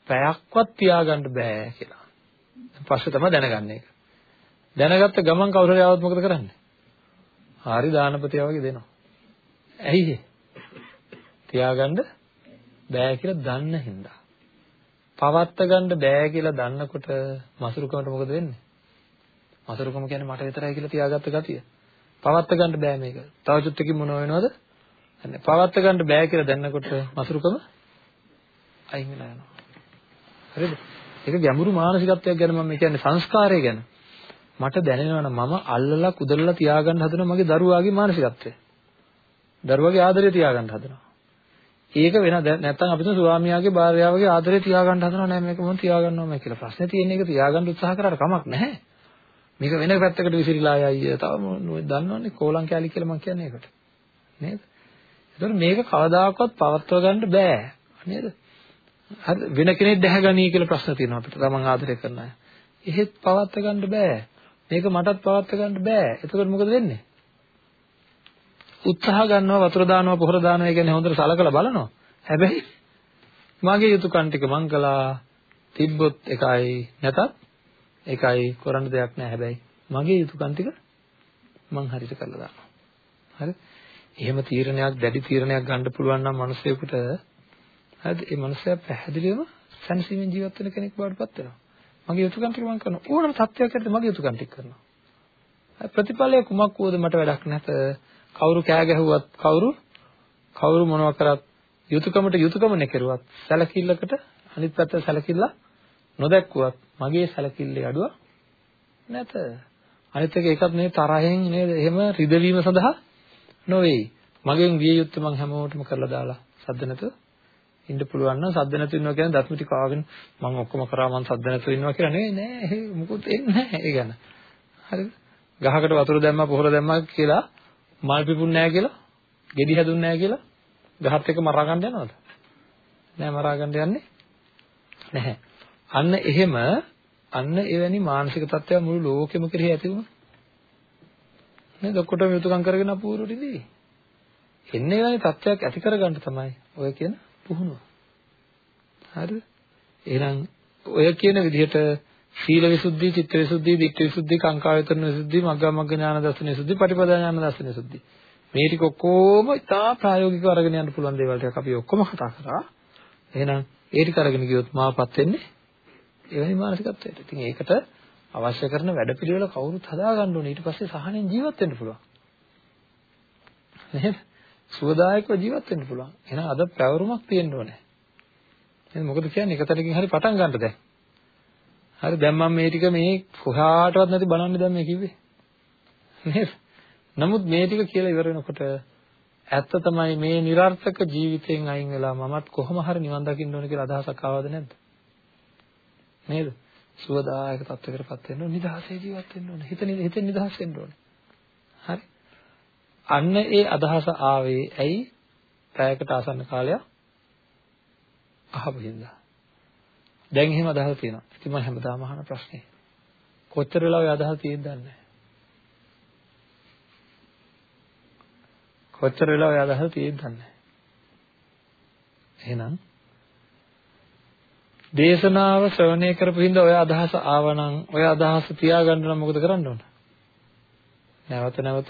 පැයක්වත් තියාගන්න බෑ කියලා. පස්සේ තමයි දැනගන්නේ ඒක. දැනගත්ත ගමන් කවුරු හරි ආවොත් මොකද කරන්නේ? හරි දානපතියා වගේ දෙනවා. ඇයි ඒ? තියාගන්න බෑ කියලා දන්න හින්දා. පවත්ත ගන්න බෑ කියලා දන්නකොට මසුරුකමට මොකද වෙන්නේ? මසුරුකම කියන්නේ මට විතරයි කියලා තියාගත්ත ගතිය. පවත්ත ගන්න බෑ මේක. තව චුට්ටකින් මොනව වෙනවද? අනේ පවත්ත ගන්න බෑ කියලා දැනනකොට මසුරුකම අයින් වෙලා යනවා. හරිද? ඒක ගැඹුරු මානසිකත්වයක් ගැන මම කියන්නේ සංස්කාරය ගැන. මට දැනෙනවා මම අල්ලලා කුදලලා තියාගන්න හදන මගේ දරුවාගේ මානසිකත්වය. දරුවාගේ ආදරය තියාගන්න හදනවා. ඒක වෙන නැත්නම් අපිට ස්වාමියාගේ භාර්යාවගේ ආදරේ තියාගන්න හදනව නෑ මේක මොන් තියාගන්නවම කියලා ප්‍රශ්නේ තියෙන එක තියාගන්න උත්සාහ කරාට කමක් නැහැ මේක වෙන පැත්තකට විසිරීලා යයි තව දන්නවන්නේ කෝලං කැලි කියලා මම කියන්නේ ඒකට නේද එතකොට මේක කවදාකවත් පවත්ව ගන්න බෑ නේද හරි වෙන කෙනෙක් දැහැගනී කියලා ප්‍රශ්න තියෙනවා අපිට. තමන් ආදරය කරන අය. එහෙත් පවත් ගන්න බෑ. මේක මටත් පවත් ගන්න බෑ. එතකොට මොකද වෙන්නේ? උත්සාහ ගන්නවා වතුර දානවා පොහොර දානවා කියන්නේ හොඳට සලකලා බලනවා. හැබැයි මගේ යුතුයකම් ටික මං කළා තිබ්බොත් එකයි නැතත් එකයි කරන්න දෙයක් නැහැ හැබැයි මගේ යුතුයකම් ටික මං හරියට කරලා දානවා. හරි? එහෙම තීරණයක් දැඩි තීරණයක් ගන්න පුළුවන් නම් මිනිසෙකුට හරිද? ඒ මිනිසයා පැහැදිලිවම සංසිමෙන් ජීවත් වෙන කෙනෙක් බවට පත් වෙනවා. මගේ යුතුයකම් ටික මං කරනවා. ඕනම තත්ත්වයක් ඇද්ද මගේ යුතුයකම් ටික කරනවා. ප්‍රතිඵලය කුමක් වුවද මට වැඩක් නැත. කවුරු කෑ ගැහුවත් කවුරු කවුරු මොනවා කරත් යුතුයකමට යුතුයකම නෙකරුවත් සැලකිල්ලකට අනිත් පැත්ත සැලකිල්ල නොදැක්කුවත් මගේ සැලකිල්ලේ අඩුව නැත. අනිත් එක ඒකත් මේ තරහෙන් නේද එහෙම රිදවීම සඳහා නොවේයි. මගෙන් විය යුත්තේ මං හැමෝටම කරලා දාලා සද්ද නැතුව ඉන්න පුළුවන් නම් සද්ද නැතුව ඉන්නවා කියන්නේ දත් මිටි කාගෙන මම ඔක්කොම කරා මම සද්ද නැතුව ඉන්නවා කියලා නෙවෙයි නෑ ඒ මොකුත් එන්නේ නෑ ඒ ගැන හරිද ගහකට වතුර දැම්මා පොහොර දැම්මා කියලා මල් පිපුන්නේ නෑ කියලා? ගෙඩි හැදුන්නේ නෑ කියලා? ගහත් එක මරා ගන්න යනවද? නෑ මරා ගන්න යන්නේ නැහැ. අන්න එහෙම අන්න එවැනි මානසික තත්ත්වයක් මුළු ලෝකෙම කෙරෙහි ඇති වුණා. නේද? ඔක්කොටම යුතුයකම් කරගෙන අපූර්වට ඉදී එන්නේ එවැනි තත්ත්වයක් ඇති කරගන්න තමයි ඔය කියන පුහුණුව. හරිද? එහෙනම් ඔය කියන විදිහට සීල විසුද්ධි, චිත්ත විසුද්ධි, ධිට්ඨි විසුද්ධි, කාංකා වේතරන විසුද්ධි, මග්ගා මග්ග ඥාන දර්ශන විසුද්ධි, පටිපදා ඥාන දර්ශන විසුද්ධි. මේ ටික ඔක්කොම ඉතා ප්‍රායෝගිකව අරගෙන යන්න පුළුවන් දේවල් ටික අපි ඔක්කොම කතා කරා. එහෙනම් ඒ ටික අරගෙන ගියොත් මාපත් වෙන්නේ එවැනි මානසිකත්වයට. ඉතින් ඒකට අවශ්‍ය කරන වැඩපිළිවෙල කවුරුත් හදාගන්න ඕනේ. ඊට පස්සේ සහනෙන් ජීවත් වෙන්න පුළුවන්. නේද? සුවදායකව ජීවත් වෙන්න පුළුවන්. එහෙනම් අද පැවරුමක් තියෙන්න ඕනේ. එහෙනම් මොකද කියන්නේ එක තැනකින් හරි පටන් ගන්නද දැන්? හරි දැන් මම මේ ටික මේ කොහාටවත් නැති බලන්නේ දැන් මේ කිව්වේ. නේද? නමුත් මේ ටික කියලා ඉවර වෙනකොට ඇත්ත තමයි මේ નિરර්ථක ජීවිතයෙන් අයින් වෙලා මමත් කොහොම හරි නිවන් දකින්න ඕන කියලා අදහසක් ආවද නැද්ද? නේද? සුවදායක තත්ත්වයකටපත් වෙන්න ඕන නිදහසේ ජීවත් වෙන්න ඕන. හිත හිතෙන් නිදහස් වෙන්න ඕන. හරි? අන්න ඒ අදහස ආවේ ඇයි? පැයකට ආසන්න කාලයක් අහපු හින්දා. දැන් එහෙම අදහස් තියෙනවා. ඉතින් මම හැමදාම අහන ප්‍රශ්නේ. කොච්චර වෙලා ඔය අදහස් තියෙද්ද දන්නේ කොච්චර වෙලා ඔය අදහස් තියෙද්ද දන්නේ එහෙනම් දේශනාව ශ්‍රවණය කරපු හින්දා ඔය අදහස ආවනම් ඔය අදහස තියාගන්න නම් මොකද කරන්න ඕන? නැවත නැවත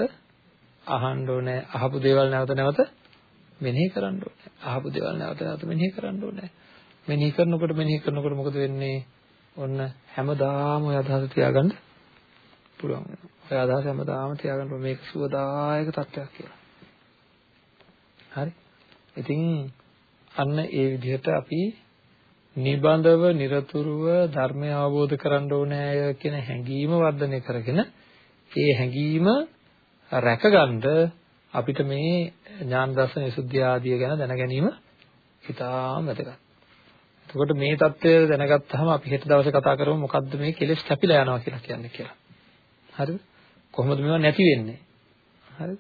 අහන්න ඕනේ. අහපු දේවල් නැවත නැවත මෙනෙහි කරන්න ඕනේ. අහපු දේවල් නැවත නැවත මෙනෙහි කරන්න ඕනේ. මෙනෙහි කරනකොට මෙනෙහි කරනකොට මොකද වෙන්නේ? ඔන්න හැමදාම ඔය අදහස තියාගන්න පුළුවන් වෙනවා. ඔය අදහස හැමදාම තියාගන්න පුළුවන් මේක සුවදායක තත්ත්වයක් කියලා. හරි. ඉතින් අන්න ඒ විදිහට අපි නිබඳව নিরතුරුව ධර්මය අවබෝධ කරගන්න ඕනෑ කියන හැඟීම වර්ධනය කරගෙන ඒ හැඟීම රැකගන්න අපිට මේ ඥාන දර්ශන විසුද්ධිය ආදිය ගැන දැන ගැනීම ඉතාම වැදගත්. එතකොට මේ தත්ත්වය දැනගත්තාම අපි හෙට දවසේ කතා කරමු මොකද්ද මේ කෙලෙස් කැපිලා යනවා කියලා කියන්නේ කියලා. හරිද? කොහොමද මේවා නැති වෙන්නේ? හරිද?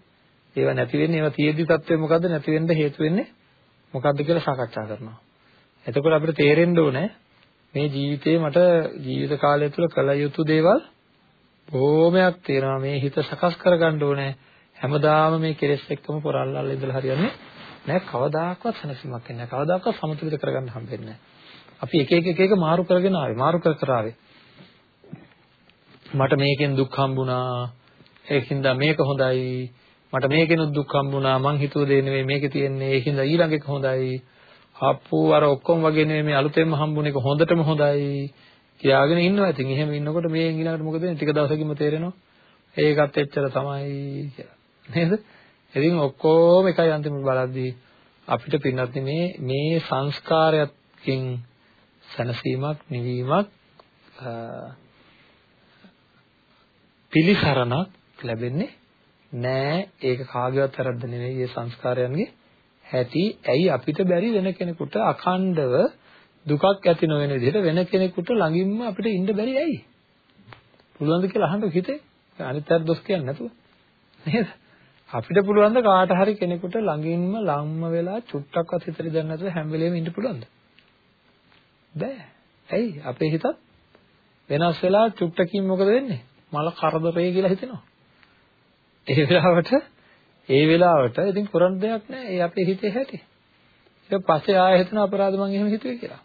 ඒවා නැති වෙන්නේ ඒවා තියෙද්දි தත්ත්වය මොකද්ද නැති වෙන්න හේතු වෙන්නේ මොකද්ද කියලා සාකච්ඡා කරනවා. එතකොට අපිට තේරෙන්න ඕනේ මේ ජීවිතේ මට ජීවිත කාලය තුළ කළ යුතු දේවල් බොහොමයක් තියෙනවා මේ හිත සකස් කරගන්න ඕනේ හැමදාම මේ කෙලෙස් එක්කම පොරල්ලල්ලා ඉඳලා හරියන්නේ නෑ කවදාකවත් සනසීමක් එන්නේ නෑ කවදාකවත් සමතුලිත කරගන්න හම්බෙන්නේ නෑ අපි එක එක එක එක මාරු කරගෙන ආවේ මාරු කර කර ආවේ මට මේකෙන් දුක් හම්බුණා ඒකින්ද මේක හොඳයි මට මේකෙනුත් දුක් හම්බුණා මං හිතුව දේ නෙවෙයි මේකේ තියෙන්නේ ඒකින්ද ඊළඟ එක හොඳයි අප්පු අර ඔක්කොම වගේ නෙවෙයි මේ අලුතෙන්ම හම්බුන එක හොඳටම හොඳයි කියාගෙන ඉන්නවා. ඉතින් එහෙම ඉන්නකොට මේ ඊළඟට මොකද වෙන්නේ? ටික දවසකින්ම තේරෙනවා. ඒකත් එච්චර තමයි කියලා. නේද? ඉතින් ඔක්කොම එකයි අන්තිමට බලද්දී අපිට පින්නත් මේ මේ සංස්කාරයකින් සැනසීමක් නිවීමක් පිලිසරණක් ලැබෙන්නේ නෑ ඒක කාගේවත් වැරද්ද නෙවෙයි මේ සංස්කාරයන්ගේ ඇති ඇයි අපිට බැරි වෙන කෙනෙකුට අඛණ්ඩව දුකක් ඇති නොවන විදිහට වෙන කෙනෙකුට ළඟින්ම අපිට ඉන්න බැරි ඇයි? පුළුවන්ද කියලා අහන්න හිතේ. අනිත් අය දොස් කියන්නේ නැතුව. නේද? අපිට පුළුවන් ද කාට හරි කෙනෙකුට ළඟින්ම ලම්ම වෙලා චුට්ටක්වත් හිතරි දැන නැතුව හැම වෙලෙම ඉන්න පුළුවන්ද? බෑ. ඇයි? අපේ හිතත් වෙනස් වෙලා චුට්ටකින් මොකද වෙන්නේ? මල කරදරේ කියලා හිතෙනවා. ඒ වෙලාවට ඒ වෙලාවට ඉතින් කරන්න දෙයක් නැහැ. ඒ අපේ හිතේ හැටි. ඊට පස්සේ ආයෙ හිතන අපරාධ මං එහෙම හිතුවේ කියලා.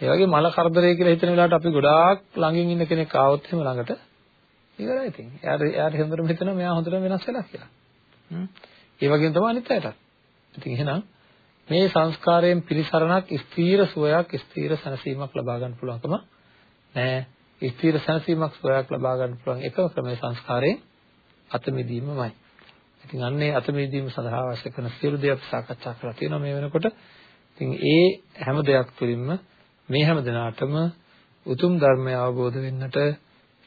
ඒ වගේ මල කරදරේ කියලා හිතන වෙලාවට අපි ගොඩාක් ළඟින් ඉන්න කෙනෙක් ආවොත් එහෙම ළඟට ඉවරයි ඉතින්. එයාට එයාට හොඳටම හිතෙනවා මෙයා හොඳටම වෙනස් වෙලා කියලා. හ්ම්. ඒ වගේම තමයි අනිත් අයටත්. ඉතින් එහෙනම් මේ සංස්කාරයෙන් පිළිසරණක් ස්ථීර සුවයක් ස්ථීර සැනසීමක් ලබා ගන්න පුළුවන්කම නෑ. ස්ථීර සැනසීමක් සුවයක් ලබා ගන්න පුළුවන් එකම ක්‍රමය සංස්කාරයෙන් අත මිදීමමයි. ඉතින් අන්නේ අත මිදීම සඳහා අවශ්‍ය කරන සියලු දේ අපි සාකච්ඡා කරලා තියෙනවා මේ වෙනකොට. ඉතින් ඒ හැම දෙයක් තුළින්ම මේ හැම දිනාටම උතුම් ධර්මය අවබෝධ වෙන්නට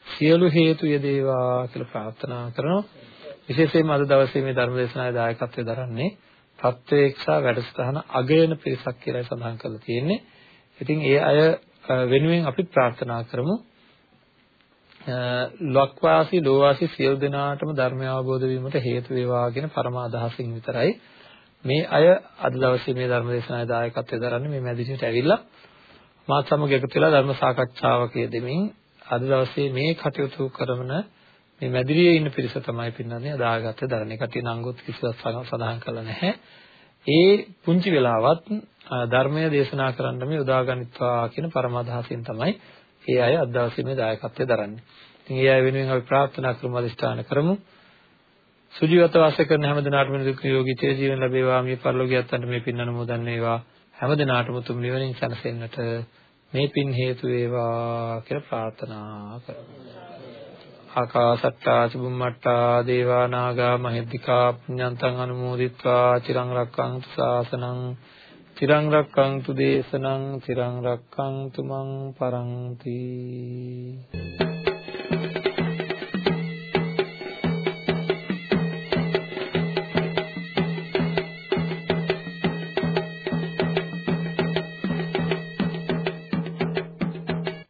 සියලු හේතු යෙදේවා කියලා ප්‍රාර්ථනා කරනවා. විශේෂයෙන්ම අද දවසේ මේ ධර්ම දේශනාවේ දායකත්වය දරන්නේ ප්‍රත්‍යක්ෂා වැඩසටහන අගයන පිරිසක් කියලා සඳහන් කරලා තියෙන්නේ. ඉතින් ඒ අය වෙනුවෙන් අපි ප්‍රාර්ථනා කරමු. ලක්වාසී ලෝවාසී සියලු දෙනාටම ධර්මය අවබෝධ වීමට හේතු වේවා කියන පරම අදහසින් විතරයි මේ අය අද දවසේ මේ ධර්ම දේශනාවේ දායකත්වය දරන්නේ මේ මැදිරියට ඇවිල්ලා මාත් සමග එකතු වෙලා ධර්ම සාකච්ඡාවක යෙදෙමින් අද දවසේ මේ කටයුතු කරන මේ මැදිරියේ ඉන්න පිරිස තමයි පින්නන්නේ අදාගත්තේ දරණ කටිය නංගුත් කිසිවක් සඳහන් කළා නැහැ. ඒ පුංචි වෙලාවත් ධර්මය දේශනා කරන්න මේ උදාගනිත්වා කියන පරමාදහසින් තමයි ඒ අය අද දවසේ මේ දායකත්වයේ දරන්නේ. ඉතින් ඒ අය වෙනුවෙන් අපි ප්‍රාර්ථනා කරමු අධිෂ්ඨාන කරමු. සුජීවත වාසය කරන හැම දිනාටම දුක් නිරෝගී චිර ජීවන ලැබේවා මේ පරිලෝකියත් අන්න මේ පින් අනුමෝදන් වේවා හැම දිනාටම තුම් නිවනින් සැනසෙන්නට මේ පින් හේතු වේවා කියලා ප්‍රාර්ථනා කරමු. ආකාසට්ටා චුම්මට්ටා දේවා නාග මහිද්దికා පුඤ්ඤන්තං අනුමෝදිත්වා චිරං රක්ඛන්තු ශාසනං චිරං රක්ඛන්තු දේශනං චිරං රක්ඛන්තු මං පරන්ති